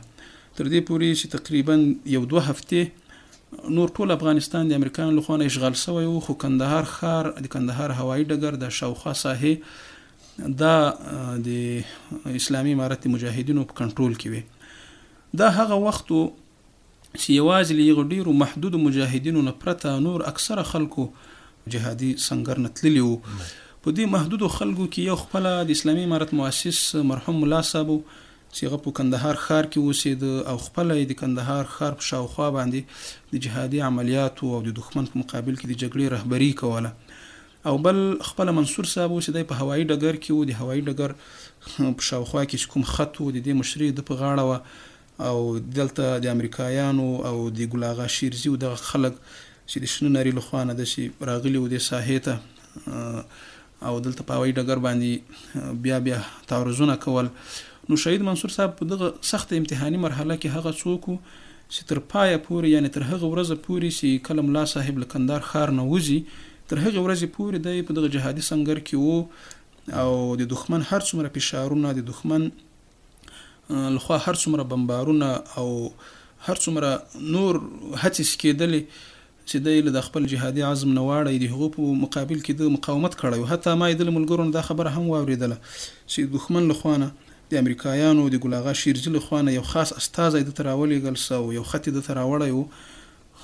تر دې پورې چې تقریباً یو دوه هفتې نور ټول افغانستان د امریکایانو له خوا نه اشغال شوی و، خو کندهار ښار، د کندهار هوایي ډګر، د شاوخوا ساحې دا د اسلامي امارت د مجاهدینو په کنټرول کې وې. دا هغه وخت و چې یوازې له یغو ډیرو محدودو مجاهدینو نه پرته نور اکثره خلکو جهادي سنګر نه تللي وو. په دې محدودو خلکو کې یو خپله د اسلامي امارت مؤسس مرحوم ملا صاحب چې هغه په کندهار ښار کې اوسېده او خپله یې د کندهار ښار په شاوخوا باندې د جهادي عملیاتو او د دښمن په مقابل کې د جګړې رهبري کوله او بل خپله منصور صاحب و چې دی په هوایي ډګر کې و د هوایي ډګر په شاوخوا کې چې کوم خط و د دې مشري د په غاړه وه او دلته د امریکایانو او د ګل اغا شیرزي او دغه خلک چې د شنه نري لخوا نه داسې راغلي و دې ساحې ته او دلته په هوایي ډګر باندې بیا بیا تعرضونه کول نو شهید منصور صاحب په دغه سخت امتحاني مرحله کې هغه څوک وو چې تر پایه پورې یعنی تر هغه ورځ پورې چې کله ملا صاحب له کندهار ښار نه وځي تر هغه ورځې پورې دی په دغه جهادي سنګر کې وو او د دښمن هر څومره فشارونه د دښمن لخوا هر څومره بمبارونه او هر څومره نور هڅې چې کېدلې چې دی له د خپل جهادي عزم نه واړی د هغو په مقابل کې د مقاومت کړی و حتی ما یې د له ملګرو نه دا خبره هم واورېدله چې دښمن له خوا نه د امریکایانو د ګل اغا شیرجي له خوا نه یو خاص استازی ده ته راولېږل سو یو خط یې ده ته راوړی و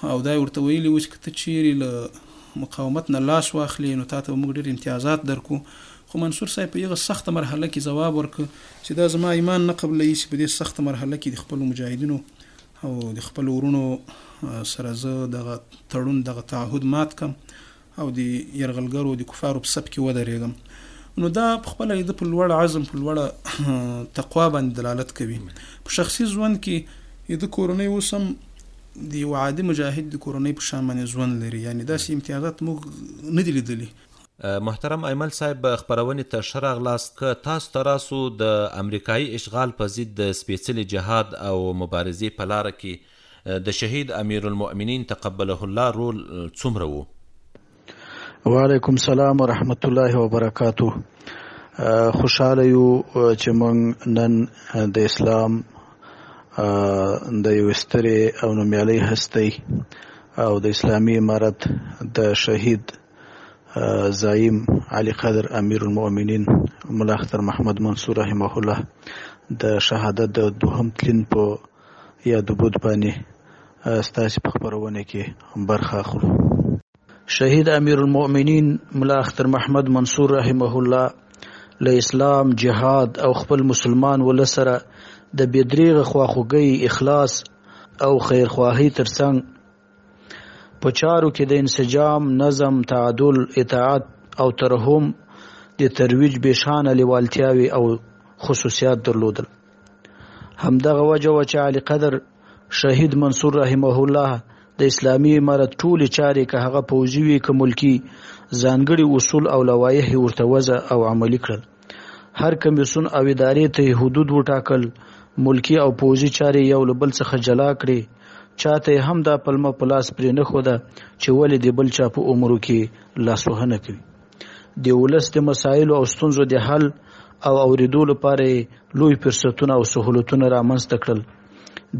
او دا یې ورته ویلي وو چې که ته چېرې له مقاومت نه لاس واخلې نو تاته به موږ ډېر امتیازات درکو خو منصور صاحب په هغه سخته مرحله کې ځواب ورکړ چې دا زما ایمان نه قبلوي چې په دې سخته مرحله کې د خپلو مجاهدینو او د خپلو وروڼو سره زه دغه تړون دغه تعهد مات کړم او د يرغلګرو د کفارو په صف کې ودرېږم نو دا په خپل د په لوړ عزم په لوړ تقوا باندې دلالت کوي په شخصي ژوند کې د کورنۍ اوسم د یو عادي مجاهد د کورنۍ په شان باندې ژوند لري یعنی داسې امتیازات موږ نه دي لیدلي محترم ایمل صاحب خبرونې ته ښه راغلاست که تاسو ته راسو د امریکایي اشغال په ضد د سپېڅلي جهاد او مبارزې په لاره کې د شهید امیرالمؤمنین تقبله الله رول څومره وو؟ وعلیکم سلام ورحمت الله وبرکاته خوشاله یو چې موږ نن د اسلام د یو سترې او نومیالۍ هستۍ او د اسلامي امارت د شهید زعیم علي قدر امیر المؤمنین ملا اختر محمد منصور رحمه الله د شهادت د دوهم تلین په یا دبود باندې ستاسې په خبرونه کې برخه اخلو شهید امیر المؤمنین ملا اختر محمد منصور رحمه الله له اسلام جهاد او خپل مسلمان ولسره د بيدریغه خواخوږي اخلاص او خیرخواهی ترڅنګ په چارو کې د انسجام نظم تعادل اطاعت او ترحم د ترویج بشانه لیوالتیاوي او خصوصیات درلودل همدغه وجه و چې علي قدر شهید منصور رحمه الله د اسلامی امارت ټول چارې که هغه پوځي وي که ملکی ځانګړي اصول او لوایح ورته وضع او عملی کړل هر کمیسون او ادارې ته یې حدود وټاکل، ملکي او پوځي چارې یو له بل څخه جلا کړې، چا ته یې هم دا پلمه په لاس پرې نه ښوده چې ولې د بل چا په امورو کې لاسوهنه کوي. د ولس د مسایلو او ستونزو د حل او اوریدو لپاره یې لوی فرصتونه او سهولتونه رامنځته کړل.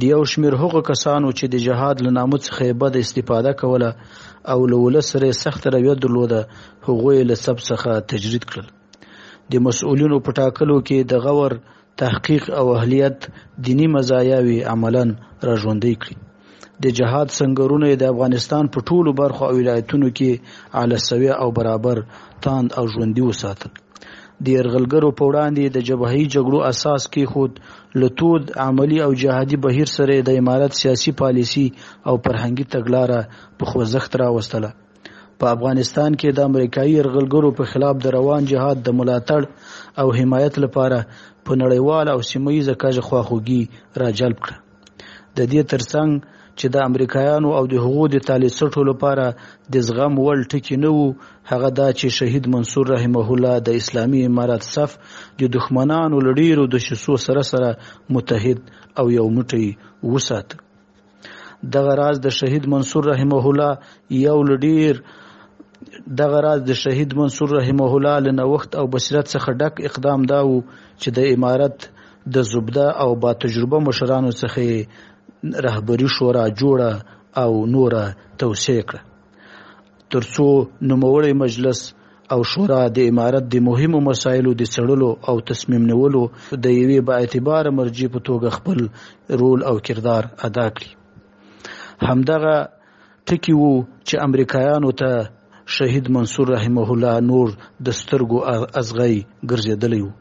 د یو شمېر هغو کسانو چې د جهاد له نامه څخه یې بده استفاده کوله او له ولس سره یې سخته رویه درلوده، هغوی یې له ثبت څخه تجرید کړل. د مسؤلینو په ټاکلو کې د غور تحقیق او اهلیت دینی مزایاوې عملا را ژوندۍ کړي د جهاد سنگرونه د افغانستان په ټولو برخو او ولایتونو کې اعلی سوی او برابر تاند او ژوندي وساتل د يرغلګرو په وړاندې د جبهي جګړو اساس کې خود لتود عملی او جهادي بهیر سره د امارت سیاسي پالیسی او فرهنګي تګلاره په خوځښت راوستله په افغانستان کې د امریکایي یرغلګرو په خلاف د روان جهاد د ملاتړ او حمایت لپاره په نړیوال او سیمهییزه کچه خواخوږي راجلب کړه د دې ترڅنګ چې د امریکایانو او د هغو د تالیسټو لپاره د زغم وړ ټکی نه وو هغه دا چې شهید منصور رحمه الله د اسلامي امارات صف د دښمنانو لړیرو د شسو سره سره متحد او یو موټی وسات دغه راز د شهید منصور رحمه الله یو لډیر دغه راز د شهید منصور رحمه الله لنوخت او بصیرت څخه ډک اقدام دا وو چې د امارت د زبده او با تجربه مشرانو څخه رهبری شورا جوړه او نوره توسعه کړه ترڅو نوموړی مجلس او شورا د امارت د مهمو مسایلو د څړلو او تصمیم نیولو د یوې با اعتبار مرجع په توګه خپل رول او کردار ادا کړي همدغه ټکی وو چې امریکایانو ته شهید منصور رحمه الله نور د سترګو ازغی ګرځیدلی وو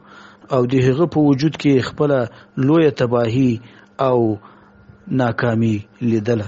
او د هغه په وجود کې خپل لوی تباهي او ناکامي لیدله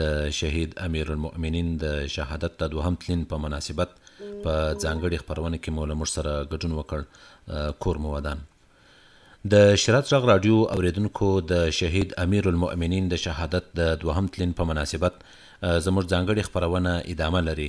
د شهید امیرالمؤمنین د شهادت د دوهم تلین په مناسبت په ځانګړې خپرونه کې مو له موږ سره ګډون وکړ کور مو ودان د شرات غږ رادیو اوریدونکو د شهید امیرالمؤمنین د شهادت د دوهم تلین په مناسبت زموږ ځانګړې خپرونه ادامه لري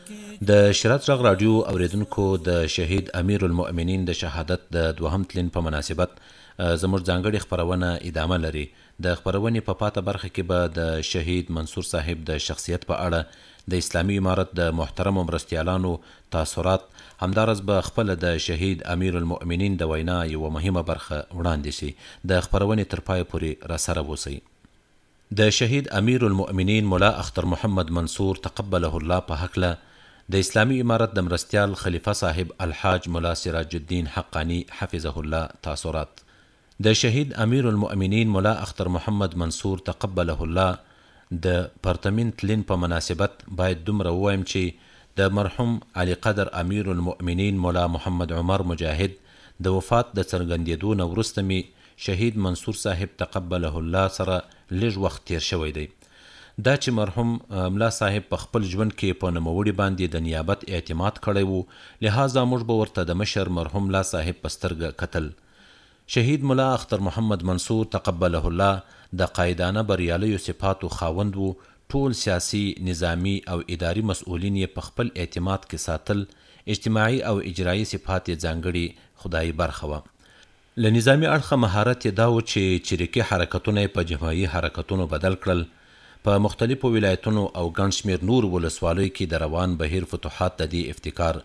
د شراط ږغ راډیو اورېدونکو د شهید امیر المؤمنین د شهادت د دوهم تلین په مناسبت زموږ ځانګړې خپرونه ادامه لري. د خپرونې په پاته برخه کې به د شهید منصور صاحب د شخصیت په اړه د اسلامي امارت د محترمو مرستیالانو تاثرات همداراز به خپله د شهید امیر المؤمنین د وینا یوه مهمه برخه وړاندې شي. د خپرونې تر پایه پورې راسره اوسئ. د شهید امیر المؤمنین ملا اختر محمد منصور تقبله الله په هکله د اسلامي امارت د مرستیال خلیفه صاحب الحاج ملا سراج الدین حقاني حفظه الله تاثرات د شهید امیر المؤمنین ملا اختر محمد منصور تقبله الله د پرتمین تلین په مناسبت باید دومره ووایم چې د مرحوم علی قدر امیر المؤمنین ملا محمد عمر مجاهد د وفات د څرګندیدو نه وروسته مې شهید منصور صاحب تقبله الله سره لږ وخت تیر شوی دی دا چی مرحوم ملا صاحب په خپل ژوند کی په نوموړی باندی د نیابت اعتماد کړی وو لهذا موږ به ورته د مشر مرحوم ملا صاحب په سترګه کتل شهید ملا اختر محمد منصور تقبله الله د قایدانه بریالیو صفاتو خاوند وو ټول سیاسی نظامی او اداری مسئولین یی په خپل اعتماد کی ساتل اجتماعی او اجرایی صفات یی ځانګړی خدایی برخه وه له نظامي اړخه مهارت یې دا و چې چریکي حرکتونه یې په جماعي حرکتونو بدل کړل، په مختلفو ولایتونو او ګڼ شمېر نورو ولسوالیو کې د روان بهیر فتوحات د دې افتکار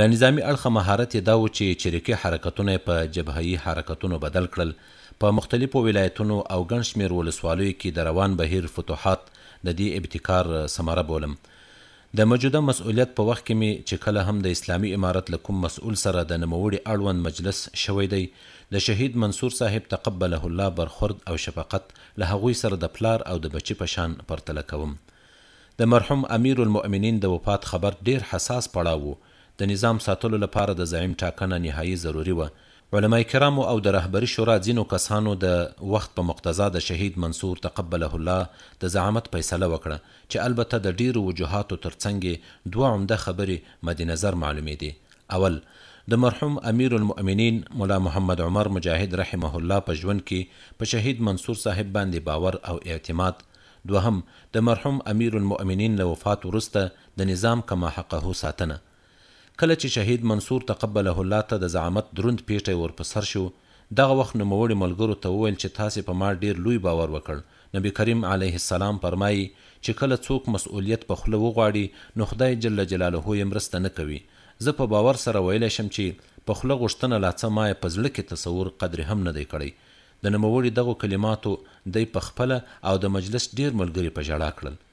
له نظامي اړخه مهارت یې دا و چې چریکي حرکتونه یې په جبههيي حرکتونو بدل کړل، په مختلفو ولایتونو او ګڼ شمېر ولسوالیو کې د روان بهیر فتوحات د دې ابتکار ثمره بولم. د مجوده مسؤلیت په وخت کې مې چې کله هم د اسلامي امارت له کوم مسؤل سره د نوموړي اړوند مجلس شوی دی، د شهید منصور صاحب تقبله الله برخورد او شفقت له هغوی سره د پلار او د بچي په شان پرتله کوم. د مرحوم امیرالمؤمنین د وفات خبر ډېر حساس پړاو و، د نظام ساتلو لپاره د زعیم ټاکنه نهايي ضروري وه. علماء کرامو او د رهبري شورا ځینو کسانو د وخت په مقتضا د شهید منصور تقبله الله د زعامت فیصله وکړه چې البته د ډېرو وجوهاتو تر څنګ یې دوه عمده خبرې مد نظر معلومېدې اول د مرحوم امیر المؤمنین ملا محمد عمر مجاهد رحمه الله په ژوند کې په شهید منصور صاحب باندې باور او اعتماد دوهم د مرحوم امیر المؤمنین له وفات وروسته د نظام کما حقه ساتنه کله چې شهید منصور تقبله الله ته د زعامت دروند پېټی ور په سر شو دغه وخت نوموړي ملګرو ته وویل چې تاسې په ما ډېر لوی باور وکړ نبي کریم علیه السلام فرمایي چې کله څوک مسؤلیت په خوله وغواړي نو خدای جل جلاله یې مرسته نه کوي زه په باور سره ویلی شم چې په خوله غوښتنه لا څه مایه په زړه کې تصور قدر هم نه دی کړی د نوموړي دغو کلماتو دی پخپله او د مجلس ډېر ملګري په ژړا کړل.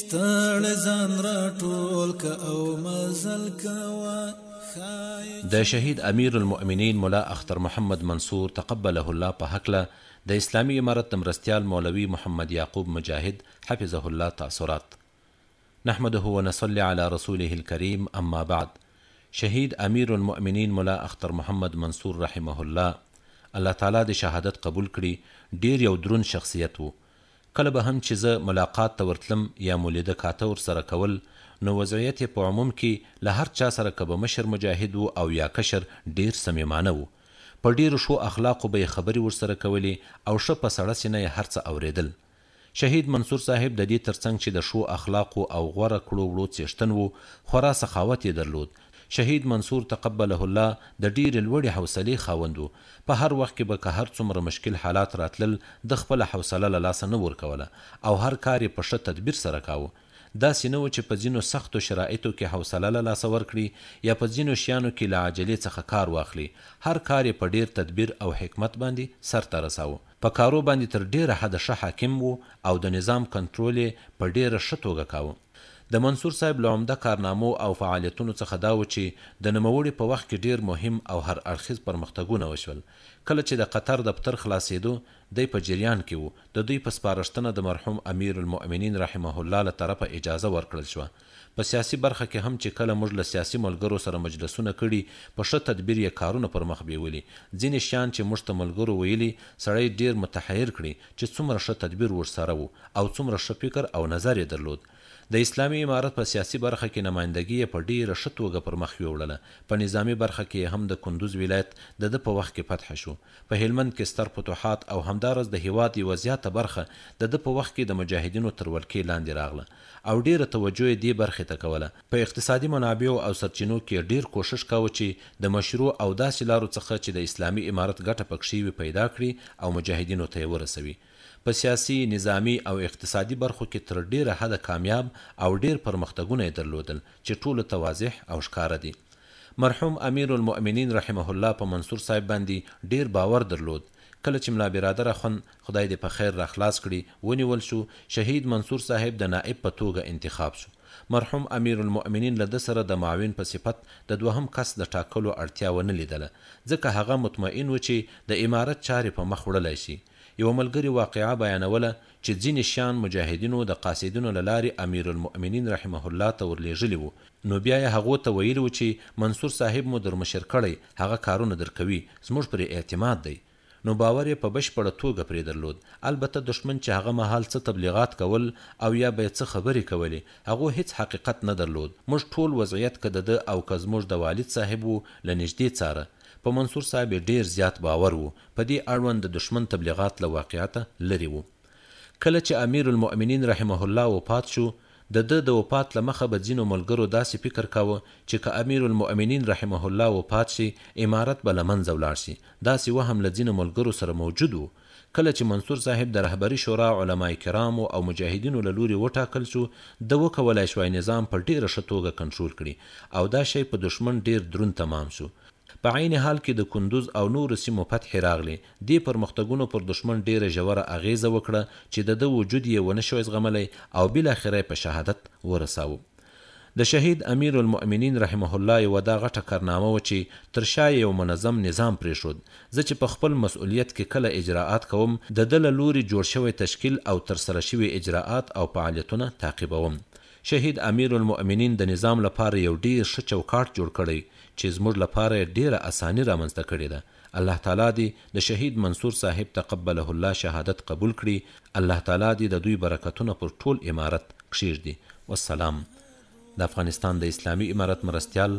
ستړ ځان را ټول ک او مزل کوا د شهید امیر المؤمنین ملا اختر محمد منصور تقبله الله په هکله د اسلامي امارت د مرستیال مولوي محمد یعقوب مجاهد حفظه الله تاثرات نحمده ونصلي علی رسوله الکریم اما بعد شهید امیر المؤمنین ملا اختر محمد منصور رحمه الله الله تعالی د شهادت قبول کړي ډیر یو درون شخصیت وو کله به هم چې زه ملاقات ته ورتلم یا مو لیده کاته ورسره کول نو وضعیت یې په عموم کې له هر چا سره که به مشر مجاهد و او یا کشر ډېر صمیمانه و. په ډېرو ښو اخلاقو به یې خبرې ورسره کولې او ښه په سړه سینه یې هر څه اورېدل. شهید منصور صاحب د دې تر څنګ چې د ښو اخلاقو او غوره کړو وړو څېښتن و، خورا سخاوت یې درلود شهید منصور تقبله الله د ډېرې لوړې حوصلې خاوند و، په هر وخت کې به که هر څومره مشکل حالات راتلل، ده خپله حوصله له لاسه نه ورکوله او هر کار یې په ښه تدبیر سره کاوه. داسې نه و چې په ځینو سختو شرایطو کې حوصله له لاسه ورکړي یا په ځینو شیانو کې له عجلې څخه کار واخلي، هر کار یې په ډېر تدبیر او حکمت باندې سرته رساوه. په کارو باندې تر ډېره حده ښه حاکم و او د نظام کنترول یې په ډېره ښه توګه کاوه. د منصور صاحب له عمده کارنامو او فعالیتونو څخه دا و چې د نوموړي په وخت کې ډېر مهم او هر اړخیز پرمختګونه وشول. کله چې د قطر دفتر خلاصېدو، دی په جریان کې و، د دوی په سپارښتنه د مرحوم امیر المؤمنین رحمه الله له طرفه اجازه ورکړل شوه. په سیاسي برخه کې هم چې کله موږ له سیاسي ملګرو سره مجلسونه کړي، په ښه تدبیر یې کارونه پرمخ بیولي. ځینې شیان چې موږ ته ملګرو ویلي، سړی ډېر متحیر کړي، چې څومره ښه تدبیر ورسره وو او څومره ښه فکر او نظر یې درلود. د اسلامي امارت په سیاسي برخه کې نمایندګي یې په ډېره ښه توګه پر مخ یووړله، په نظامي برخه کې یې هم د کندوز ولایت د ده په وخت کې فتح شو، په هلمند کې ستر فتوحات او همداراز د هېواد یوه زیاته برخه د ده په وخت کې د مجاهدینو تر ولکې لاندې راغله او ډېره توجه یې دې برخې ته کوله. په اقتصادي منابعو او سرچینو کې ډېر کوښښ کاوه چې د مشروع او داسې لارو څخه چې د اسلامي امارت ګټه پکښې وي پیدا کړي او مجاهدینو ته یې ورسوي. په سیاسي، نظامي او اقتصادي برخو کې تر ډېره حده کامیاب او ډېر پرمختګونه یې درلودل چې ټولو ته واضح او ښکاره دي. مرحوم امیر المؤمنین رحمه الله په منصور صاحب باندې ډېر باور درلود. کله چې ملا برادر اخوند، خدای دې په خیر راخلاص کړي، ونیول شو، شهید منصور صاحب د نائب په توګه انتخاب شو. مرحوم امیرالمؤمنین له ده سره د معاون په صفت د دوهم کس د ټاکلو اړتیا ونه لیدله، ځکه هغه مطمئن و چې د امارت چارې په مخ وړلای شي. یوه ملګري واقعه بیانوله چې ځینې شیان مجاهدینو د قاصدینو له لارې امیرالمؤمنین رحمه الله ته ورلېږلي وو، نو بیا یې هغو ته ویلي وو چې منصور صاحب مو درمشر کړی، هغه کارونه درکوي، زموږ پرې اعتماد دی. نو باور یې په بشپړه توګه پرې درلود، البته دښمن چې هغه مهال څه تبلیغات کول او یا به یې څه خبرې کولې، هغو هیڅ حقیقت نه درلود، موږ ټول وضعیت که د ده او که زموږ د والد صاحب وو له نږدې څاره، په منصور صاحب یې ډېر زیات باور وو، په دې اړوند د دښمن تبلیغات له واقعیته لرې وو. کله چې امیر المؤمنین رحمه الله وفات شو، د ده د وفات له مخه به ځینو ملګرو داسې فکر کاوه چې که امیر المؤمنین رحمه الله وفات شي، امارت به له منځه ولاړ شي، داسې وهم له ځینو ملګرو سره موجود و، کله چې منصور صاحب د رهبري شورا علماء کرامو او مجاهدینو له لوري وټاکل شو، ده وکولای شوای نظام په ډېره ښه توګه کنټرول کړي او دا شی په دښمن ډېر دروند تمام شو، په عین حال کې د کندوز او نورو سیمو فتحې راغلې، دې پرمختګونو پر دښمن ډېره ژوره اغېزه وکړه چې د ده وجود یې ونه شوای زغملی او بالاخره یې په شهادت ورساوه. د شهید امیرالمؤمنین رحمه الله یوه دا غټه کرنامه وه چې تر شا یې یو منظم نظام پرېښود، زه چې په خپل مسؤلیت کې کله اجراات کوم، د ده له لوري جوړ شوی تشکیل او ترسره شوي اجراات او فعالیتونه تعقیبوم. شهید امیر المؤمنین د نظام لپاره یو ډیر ښه چوکاټ جوړ کړی چی زموږ لپاره یې ډیره اسانی رامنځته کړی ده الله تعالی دی د شهید منصور صاحب تقبله الله شهادت قبول کړی الله تعالی دی د دوی برکتونه پر ټول امارت کښیږدی والسلام د افغانستان د اسلامی امارت مرستیال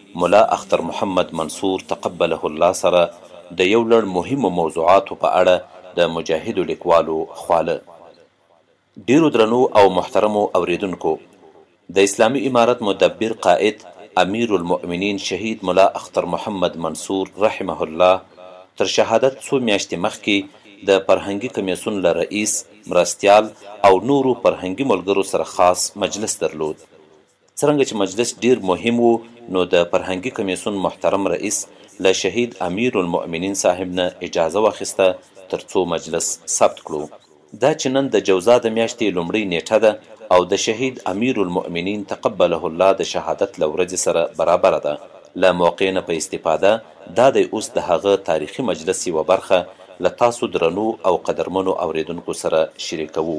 ملا اختر محمد منصور تقبله الله سره د یو لړ مهمو موضوعاتو په اړه د مجاهدو لیکوالو خواله. ډیرو درنو او محترمو اوریدونکو! د اسلامي امارت مدبر قائد امیر المؤمنین شهید ملا اختر محمد منصور رحمه الله تر شهادت څو میاشتې مخکې د فرهنګي کمیسون له رئیس، مرستیال او نورو فرهنګي ملګرو سره خاص مجلس درلود. څرنګه چې مجلس ډیر مهم وو نو د فرهنګي کمیسون محترم رئیس له شهید امیر المؤمنین صاحب نه اجازه واخیسته تر څو مجلس ثبت کړو. دا چې نن د جوزا د میاشتې لومړۍ نیټه ده او د شهید امیر المؤمنین تقبله الله د شهادت له ورځې سره برابره ده له موقع نه په استفاده دا دی اوس د هغه تاریخي مجلس یوه برخه له تاسو درنو او قدرمنو اوریدونکو سره شریکوو.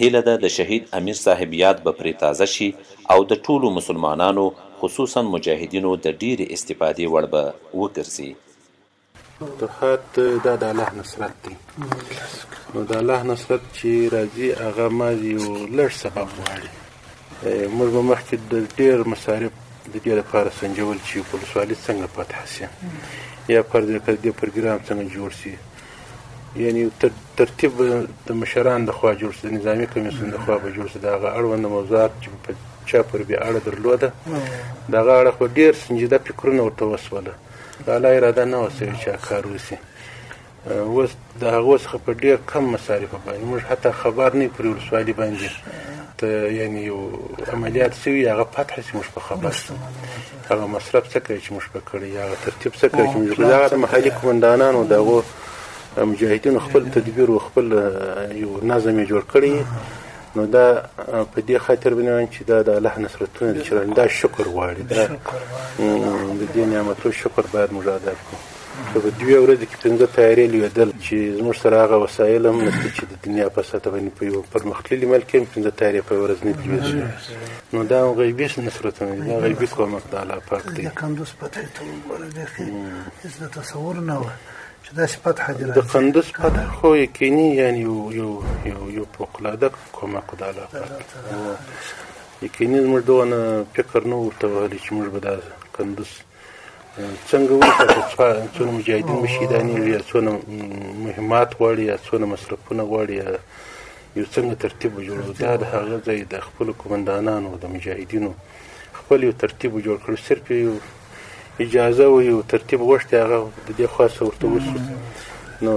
هیله ده د شهید امیر صاحب یاد به پرې تازه شي او د ټولو مسلمانانو خصوصاً مجاهدینو د ډېرې استفادې وړ به وګرځي. فتوحات دا د الله نصرت دی نو د الله نصرت چی راځی هغه مازی یو لږ سبب غواړی. موږ به مخکې د ډېر مصارف د دې لپاره سنجول چې ولسوالي څنګه فتح شي یا پر دې پر دې پروګرام څنګه جوړ شي یعنی تر ترتیب د مشران د خوا جوړ شي د نظامی کمیسیون د خوا به جوړ شي دا غا اړوند موضوعات چې په چا پر بیا اړه درلوده دا غا اړه خو ډیر سنجیده فکرونه ورته وسوله دا لا اراده نه وسوي چې کار وسی اوس د هغو څخه په ډیر کم مصارفو باندې موږ حتی خبر نه پرې ولسوالي باندې ته یعنی یو عملیات شوي هغه فتح چې موږ په خبر شو هغه مصرف څه کوي چې موږ په کړی هغه ترتیب څه کوي چې موږ هغه د محلي قومندانانو د هغو مجاهدینو خپل تدبیر او خپل یو نظم جوړ کړی نو دا په دې خاطر بنوان چې دا د الله نصرتونه دي چې دا شکر غواړي دا د دې نعمتو شکر باید موږ ادا کړو که په دوې ورځې کې پنځه طیارې لوېدل چې زموږ سره هغه وسایل هم نشته چې د دنیا په سطح باندې په یو پرمختللي ملک کې هم پنځه طیارې په ورځ نه لوېږي نو دا غیبي نصرتونه دي دا غیبي کومک د الله پاک دی د کندوز په ته ته وګوره بیخي هېڅ د تصور نه وه چې دا صفت حاضر د قندوز فتح خو یقیني یعنی یو یو یو یو فوق العاده کومه قدا لا یقیني موږ دونه فکر نه ورته وهلی چې موږ به دا قندوز څنګه وکړو چې څونه مجاهدین مو شهیدانې وي یا څونه مهمات غواړي یا څونه مصرفونه غواړي یا یو څنګه ترتیب جوړو دا د هغه ځای د خپل کومندانانو د مجاهدینو خپل یو ترتیب جوړ کړو صرف یو اجازه و یو ترتیب غوښتي هغه د دې خاصه ورته وسو نو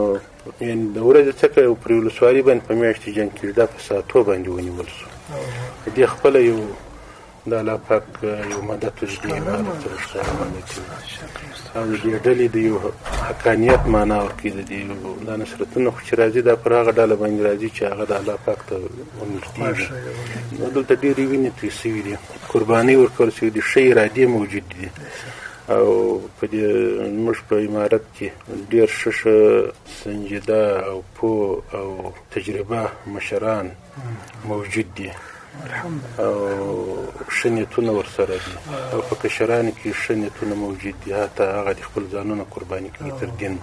یعنی د ورځې څخه یو پر ولسوالي باندې په میاشت جنگ کې دا په ساتو باندې ونیول شو د خپل یو د الله پاک یو مدد اوس دې عبارت ته رښتیا معنا کوي او د دې ډلې د یو حقانیت معنا ورکوي د دې دا نصرتونه خو چې راځي دا پر هغه ډله باندې راځي چې هغه د الله پاک ته ورنږدې دي نو دلته ډېرې وینې توی سوي دي قربانۍ ورکول سوي دي ښې ارادې موجود دي او په دې موږ په امارت کې ډېر ښه ښه سنجیده او پوه او تجربه مشران موجود دي او ښه نیتونه ورسره دي او په کشرانو کې ښه نیتونه موجود دي حتی هغه د خپل ځانونه قرباني کوي تر دین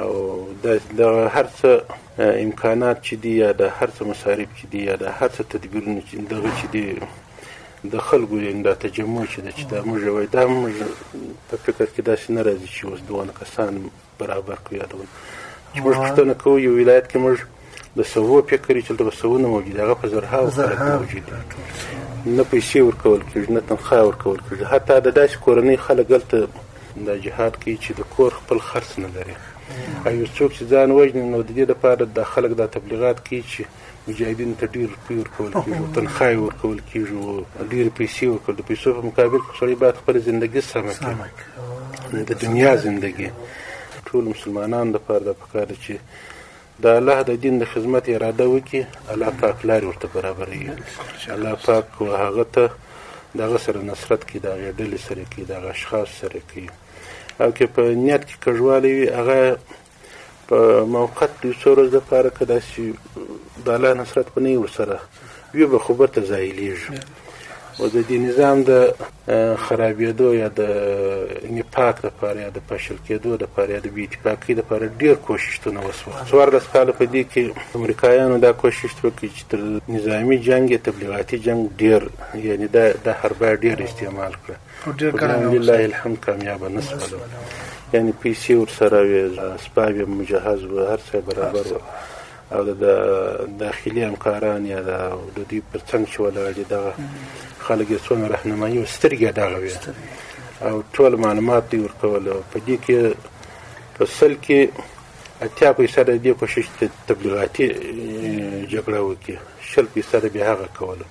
او د هر څه امکانات چې دي یا د هر څه مصارف چې دي یا د هر څه تدبیرونه چې دغه چې دي د خلکو یعنې دا تجمع چې ده چې دا موږ وایي دا موږ په فکر کې داسې نه راځي چې اوس دونه کسان برابر کړو یادونه موږ پوښتنه کوو یو ولایت کې موږ د سوو فکر چې دلته به سوو نه موجود هغه په زرهاو خلک موجود دي نه پیسې ورکول کېږي نه تنخواه ورکول کېږي حتی د داسې کورنۍ خلک دلته دا جهاد کوي چې د کور خپل خرڅ نه لري او یو څوک چې ځان وژني نو د دې لپاره دا خلک دا تبلیغات کوي چې مجاهدینو ته ډېر روپۍ ورکول کېږي او تنخوا یې ورکول کېږي او ډېرې پیسې ورکول د پیسو په مقابل کې سړی باید خپله زندګي سمه کړي د دنیا زندګي ټول مسلمانانو لپاره دا پکار ده چې د الله د دین د خدمت اراده وکړي الله پاک لارې ورته برابروي الله پاک هغه ته د هغه سره نصرت کوي د هغې ډلې سره کوي د هغه اشخاص سره کوي او که په نیت کې کږوالی وي هغه په موقت د یو څو ورځو لپاره که داسې د الله نصرت په نه ورسره وي به خو بېرته ځایلېږي او د دې نظام د خرابېدو یا د نفاق لپاره یا د فشل کېدو لپاره یا د بې اتفاقۍ لپاره ډېر کوششتونه وسوه څوارلس کاله په دې کې امریکایانو دا کوشش وکړي چې تر نظامي جنګ یا تبلیغاتي جنګ ډېر یعنې دا دا حربه ډېر استعمال کړه لله الحمد کامیاب نه سوالو یعنی پیسې ور سره وي اسباب یې مجهز و هر څه برابر و او د داخلي همکاران یا د دوی پر څنګ چې ولاړ دي دغه خلک یې څومره رهنمایي او سترګې دغه وي او ټول معلومات یې ورکول او په دې کې په سل کې اتیا فیصده دې کوشش تبلیغاتي جګړه وکړي شل فیصده بیا هغه کوله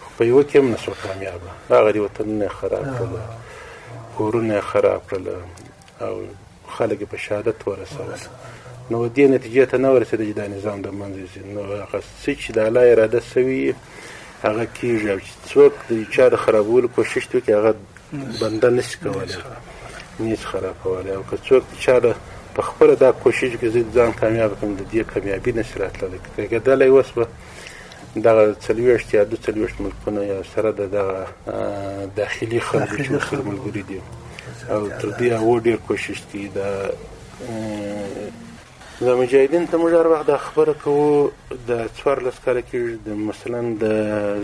خو په یوه کې هم نسو کامیابه هغه دې وطنونه یې خراب کړل کورونه یې خراب کړل او خلک یې په شهادت ورسول نو دې نتیجې ته نه ورسېده چې دا نظام د منځه ځي نو هغه څه چې د الله اراده سوي هغه کېږي او چې څوک د چا د خرابولو کوشش کوي هغه بنده نشي کولی نیز خراب کولی او که څوک د چا د په خپله دا کوشش کې زه ځان کامیاب کړم د دې کامیابي نشي راتللی کېدلی اوس به دغه څلوېښت یا دوه څلوېښت ملکونه یا سره د دغه داخلي خلکو چې ورسره ملګري دي او تر دې هغو ډېر کوشش کوي د د مجاهدین ته موږ هر وخت دا خبره کوو د څوارلس کاله کېږي د مثلا د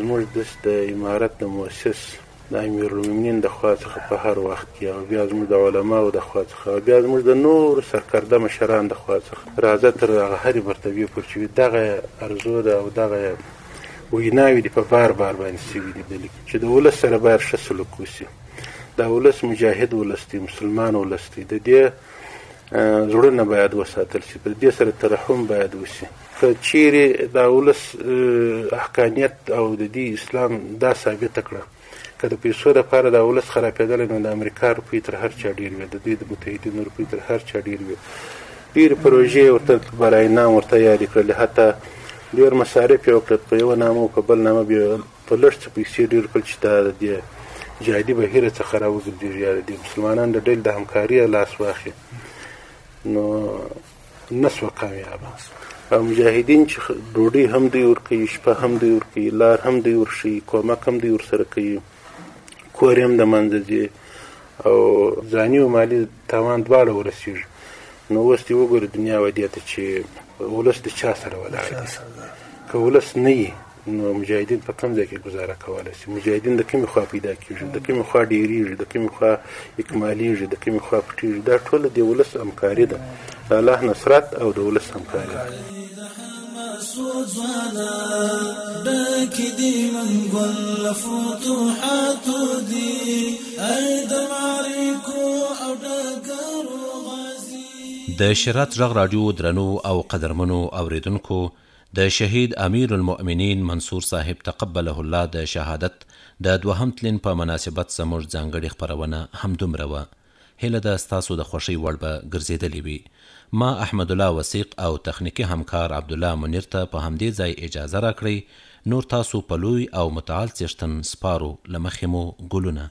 زموږ د امارت د مؤسس د امیرالمومنین د خوا څخه په هر وخت کې او بیا زموږ د علماو د خوا څخه او بیا زموږ د نور سرکرده مشران د خوا څخه راځه تر هغه هرې مرتبې پورې چې دغه ارزو ده او دغه ویناوې دي په بار بار باندې سوي دي دلې چې د ولس سره باید ښه سلوک وسي دا ولس مجاهد ولس دی مسلمان ولس دی د دې زړونه باید وساتل شي پر دې سره ترحم باید وشي که چیرې دا اولس حقانیت او د دې اسلام دا ثابته کړه که د پیسو د پاره دا اولس خرابېدلی نو د امریکا روپۍ تر هر چا ډېر وي د دوی د متحدینو روپۍ تر هر چا ډېر وي ډېرې پروژې ورته برای نام ورته یادې کړلې حتی ډېر مصارف یې وکړل په یوه نامه او په بل نامه بیا په لږ څه پیسې ډېر کړل چې دا د دې جهادي بهیره څخه راوګرځېږي یا د دې مسلمانانو د ډلې د همکاري لاس واخلي نو نسو کامیابه او مجاهدین چې ډوډۍ هم دوی ورکوي شپه هم دوی ورکوي لار هم دوی ورښیي کومک هم دوی ورسره کوي کور هم د منځه ځي او ځاني او مالي تاوان دواړه ورسیږي نو اوس دې وګوره دنیا ودې ته چې ولس د چا سره ولاړ دی که ولس نه وي نو مجاهدین په کوم ځای کې گزاره کولی شي مجاهدین د کومې خوا پیدا کیږي د کومې خوا ډیریږي د کومې خوا اکمالیږي د کومې خوا پټیږي دا ټوله د ولس همکاري ده د الله نصرت او د ولس همکاري ده د شرات غږ رادیو درنو او قدرمنو اوریدونکو د شهید امیر المؤمنین منصور صاحب تقبله الله د شهادت د دوهم تلین په مناسبت زموږ ځانګړې خپرونه همدومره وه. هیله ده ستاسو د خوښۍ وړ به ګرځېدلې وي. ما احمدالله وثیق او تخنیکي همکار عبدالله منیر ته په همدې ځای اجازه راکړئ، نور تاسو په لوی او متعال څښتن سپارو، له مخې مو ګلونه.